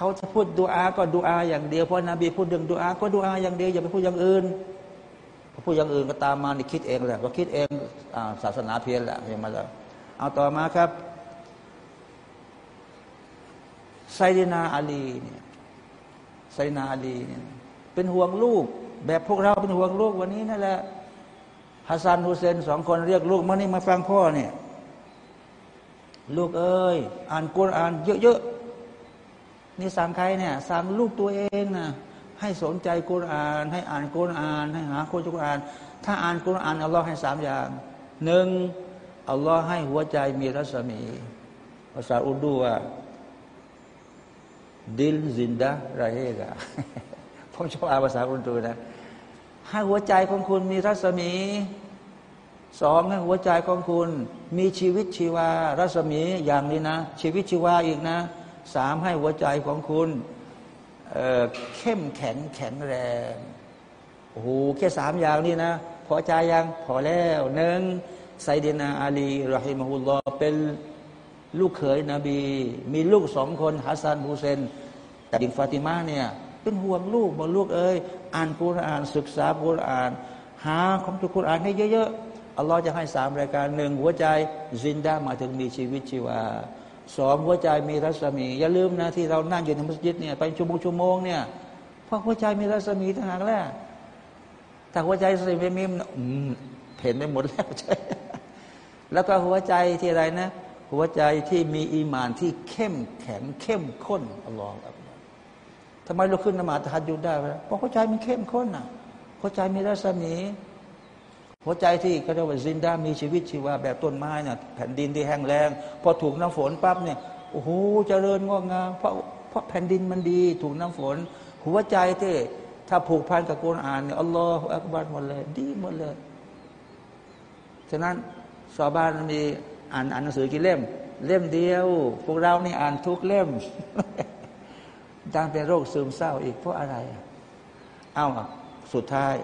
เขาจะพูดดูอาก็ดูอาอย่างเดียวเพราะนบีพูดเรื่องดูอาก็ดูอาอย่างเดียวอย่าไปพูดอย่างอื่นพูดอย่างอื่นก็ตามมานี่คิดเองแหละก็คิดเองศาสนาเพียรแหละยังมาแล้วเอาต่อมาครับไซดินาอาลีเนี่ยไซนาลีเนี่ยเป็นห่วงลูก แบบพวกเราเป็นห่วงลูกวันนี้นั่นแหละฮัสซันฮุเซนสองคนเรียกลูกมานี่มาฟังพ่อเนี่ยลูกเอ้ยอ่านกุรอานเยอะๆ นี่สั่งใครเนี่ยสั่งลูกตัวเองนะให้สนใจกุรอาน ให้อ่านกุรอาน ให้หาคนกุรอาน ถ้าอ่านกุรอานอัลลอฮ์ให้สามอย่างหนึ่งอัลลอฮ์ให้หัวใจมีรัศมีภาษาอุดูว่าดิลซินดารเฮกาผมชอบอ่านภาษาอุดูนะให้หัวใจของคุณมีรัศมีสองให้หัวใจของคุณ มีชีวิตชีวา รัศมีอย่างนี้นะ ชีวิตชีวาอีกนะ สามให้หัวใจของคุณเเข้มแข็งแข็งแรงโอ้โหแค่สามอย่างนี้นะพอใจยังพอแล้วหนึ่งไซดินาอาลีรอฮิมฮุลลอเป็นลูกเขยนบี มีลูกสองคนฮัสซันฮูเซนแต่ดิงฟาติมาเนี่ยเป็นห่วงลูกบอกลูกเอ้ยอ่านกุรอาน ศึกษากุรอาน หาคำตุกุรอานให้เยอะๆอัลลอฮ์จะให้สามรายการหนึ่งหัวใจซินดามาถึงมีชีวิตชีวา สองหัวใจมีรัศมี อย่าลืมนะที่เรานั่งอยู่ในมัสยิดเนี่ยไปชั่วโมงชั่วโมงเนี่ยเพราะหัวใจมีรัศมีทางหากแล้วถ้าหัวใจรัศมีไม่มีเห็นไปหมดแล้วใช่แล้วก็หัวใจที่อะไรนะ หัวใจที่มีอีมานที่เข้มแข็งเข้มข้นอัลลอฮฺทำไมเราขึ้นนมาทัดยุดได้เพราะหัวใจมันเข้มข้นอะหัวใจมีรัศมี หัวใจที่เขาเรียกว่าซินดามีชีวิตชีวาแบบต้นไม้น่ะแผ่นดินที่แห้งแล้งพอถูกน้ำฝนปั๊บเนี่ยโอ้โหเจริญงอกงามเพราะเพราะแผ่นดินมันดี ถูกน้ำฝน หัวใจที่ถ้าผูกพันกับกุรอานเนี่ยอัลลอฮฺอักบัรหมดเลย ดีหมดเลย ฉะนั้นชาวบ้านมีอ่านอ่านหนังสือกี่เล่ม เล่มเดียว พวกเรานี่อ่านทุกเล่มดังเป็นโรคซึมเศร้าอีกเพราะอะไรเอาสุดท้าย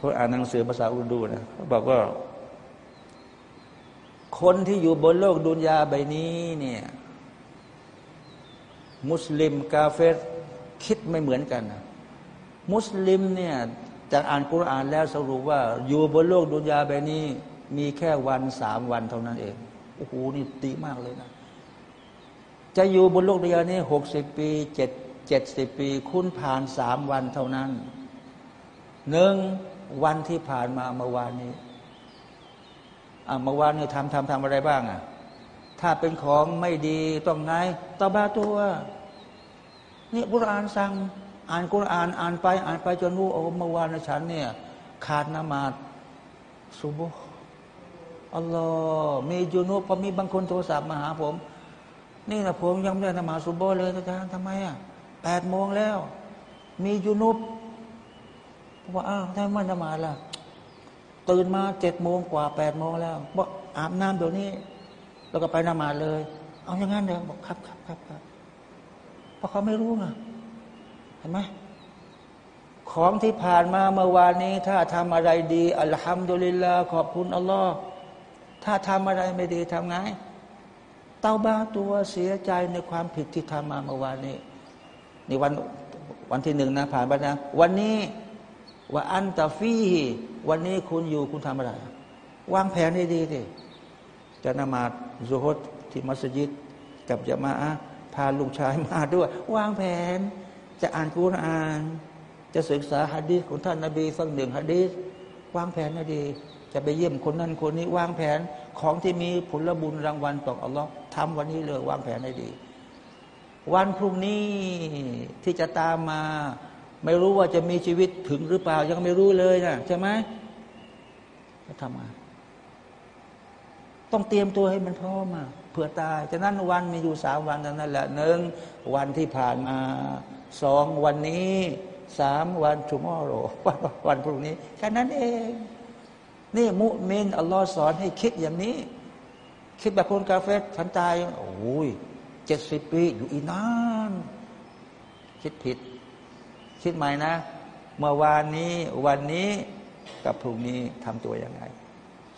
เขาอ่านหนังสือภาษาอุดูนะเขาบอกว่า คนที่อยู่บนโลกดุนยาใบนี้เนี่ยมุสลิมกาเฟรคิดไม่เหมือนกันนะมุสลิมเนี่ยจากอ่านกุรอานแล้วสรุปว่า อยู่บนโลกดุนยาใบนี้ มีแค่วันสามวันเท่านั้นเองโอ้โหนี่ตีมากเลยนะ จะอยู่บนโลกดุนยานี้หกสิบปีเจ็ดเจ็ดสิบปี คุณผ่านสามวันเท่านั้นหนึ่ง วันที่ผ่านมาเมื่อวานนี้อาเมื่อวานเนี้ทำทำทำอะไรบ้างอะ ถ้าเป็นของไม่ดีต้องไงตบาตัวนี่บุรานสั่งอ่านกุรอานอ่านไป อ่านไปจนรู้โอ้เมื่อวานฉันเนี่ย ขาดนมาดสุบอัลลอฮ์มียูนุพอมีบางคนโทรศัพท์มาหาผม นี่นะผมยังไม่ได้นมาสุบเลยอาจารย์ทำไมอะแปดโมงแล้ว มียูนุป ว่าอ้าวทำไมนมาล่ะ ตื่นมาเจ็ดโมงกว่าแปดโมงแล้วบอกอาบน้ำเดี๋ยวนี้แล้วก็ไปนมาเลย เอาอย่างนั้นเดี๋ยวบอกครับครับครับครับเพราะเขาไม่รู้ไงเห็นไหมของที่ผ่านมาเมื่อวานนี้ ถ้าทำอะไรดีอัลฮัมดุลิลลาขอบคุณอัลลอฮ์ถ้าทำอะไรไม่ดีทำไงเต้าบ้าตัวเสียใจในความผิดที่ทำมาเมื่อวานนี้ นี่วันวันที่หนึ่งนะผ่านไปนะวันนี้ ว่าอันตาฟีวันนี้คุณอยู่คุณทำอะไร วางแผนให้ดีสิจะนมาซุฮดที่มัสยิด กับจะมาพาลูกชายมาด้วย วางแผน จะอ่านกุรอาน จะศึกษาฮะดีษของท่านนาบีสักหนึ่งฮะดีษวางแผนให้ดี จะไปเยี่ยมคนนั้นคนนี้ วางแผนของที่มีผลบุญรางวัลตกอัลลอฮ์ทำวันนี้เลยวางแผนให้ดี วันพรุ่งนี้ที่จะตามมา ไม่รู้ว่าจะมีชีวิตถึงหรือเปล่า ยังไม่รู้เลยนะใช่ไหมจะทำมาต้องเตรียมตัวให้มันพร้อมมาเผื่อตายฉะนั้นวันมีอยู่สามวันนั่นแหละหนึ่งวันที่ผ่านมาสองวันนี้สามวันชุมอโรวันวันพรุ่งนี้แค่นั้นเอง นี่มุมินอัลลอฮ์สอนให้คิดอย่างนี้ คิดแบบคนกาเฟสฉันตายโอ้ยเจ็ดสิบปีอยู่อีนาน คิดผิด คิดใหม่นะ เมื่อวานนี้ วันนี้กับพรุ่งนี้ทำตัวยังไง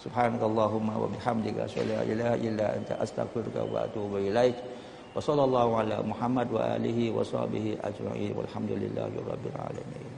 سبحانك اللهم وبحمدك أشهد أن لا إله إلا أنت أستغفرك وأتوب إليك وصلى الله على محمد وآله وصحبه أجمعين والحمد لله رب العالمين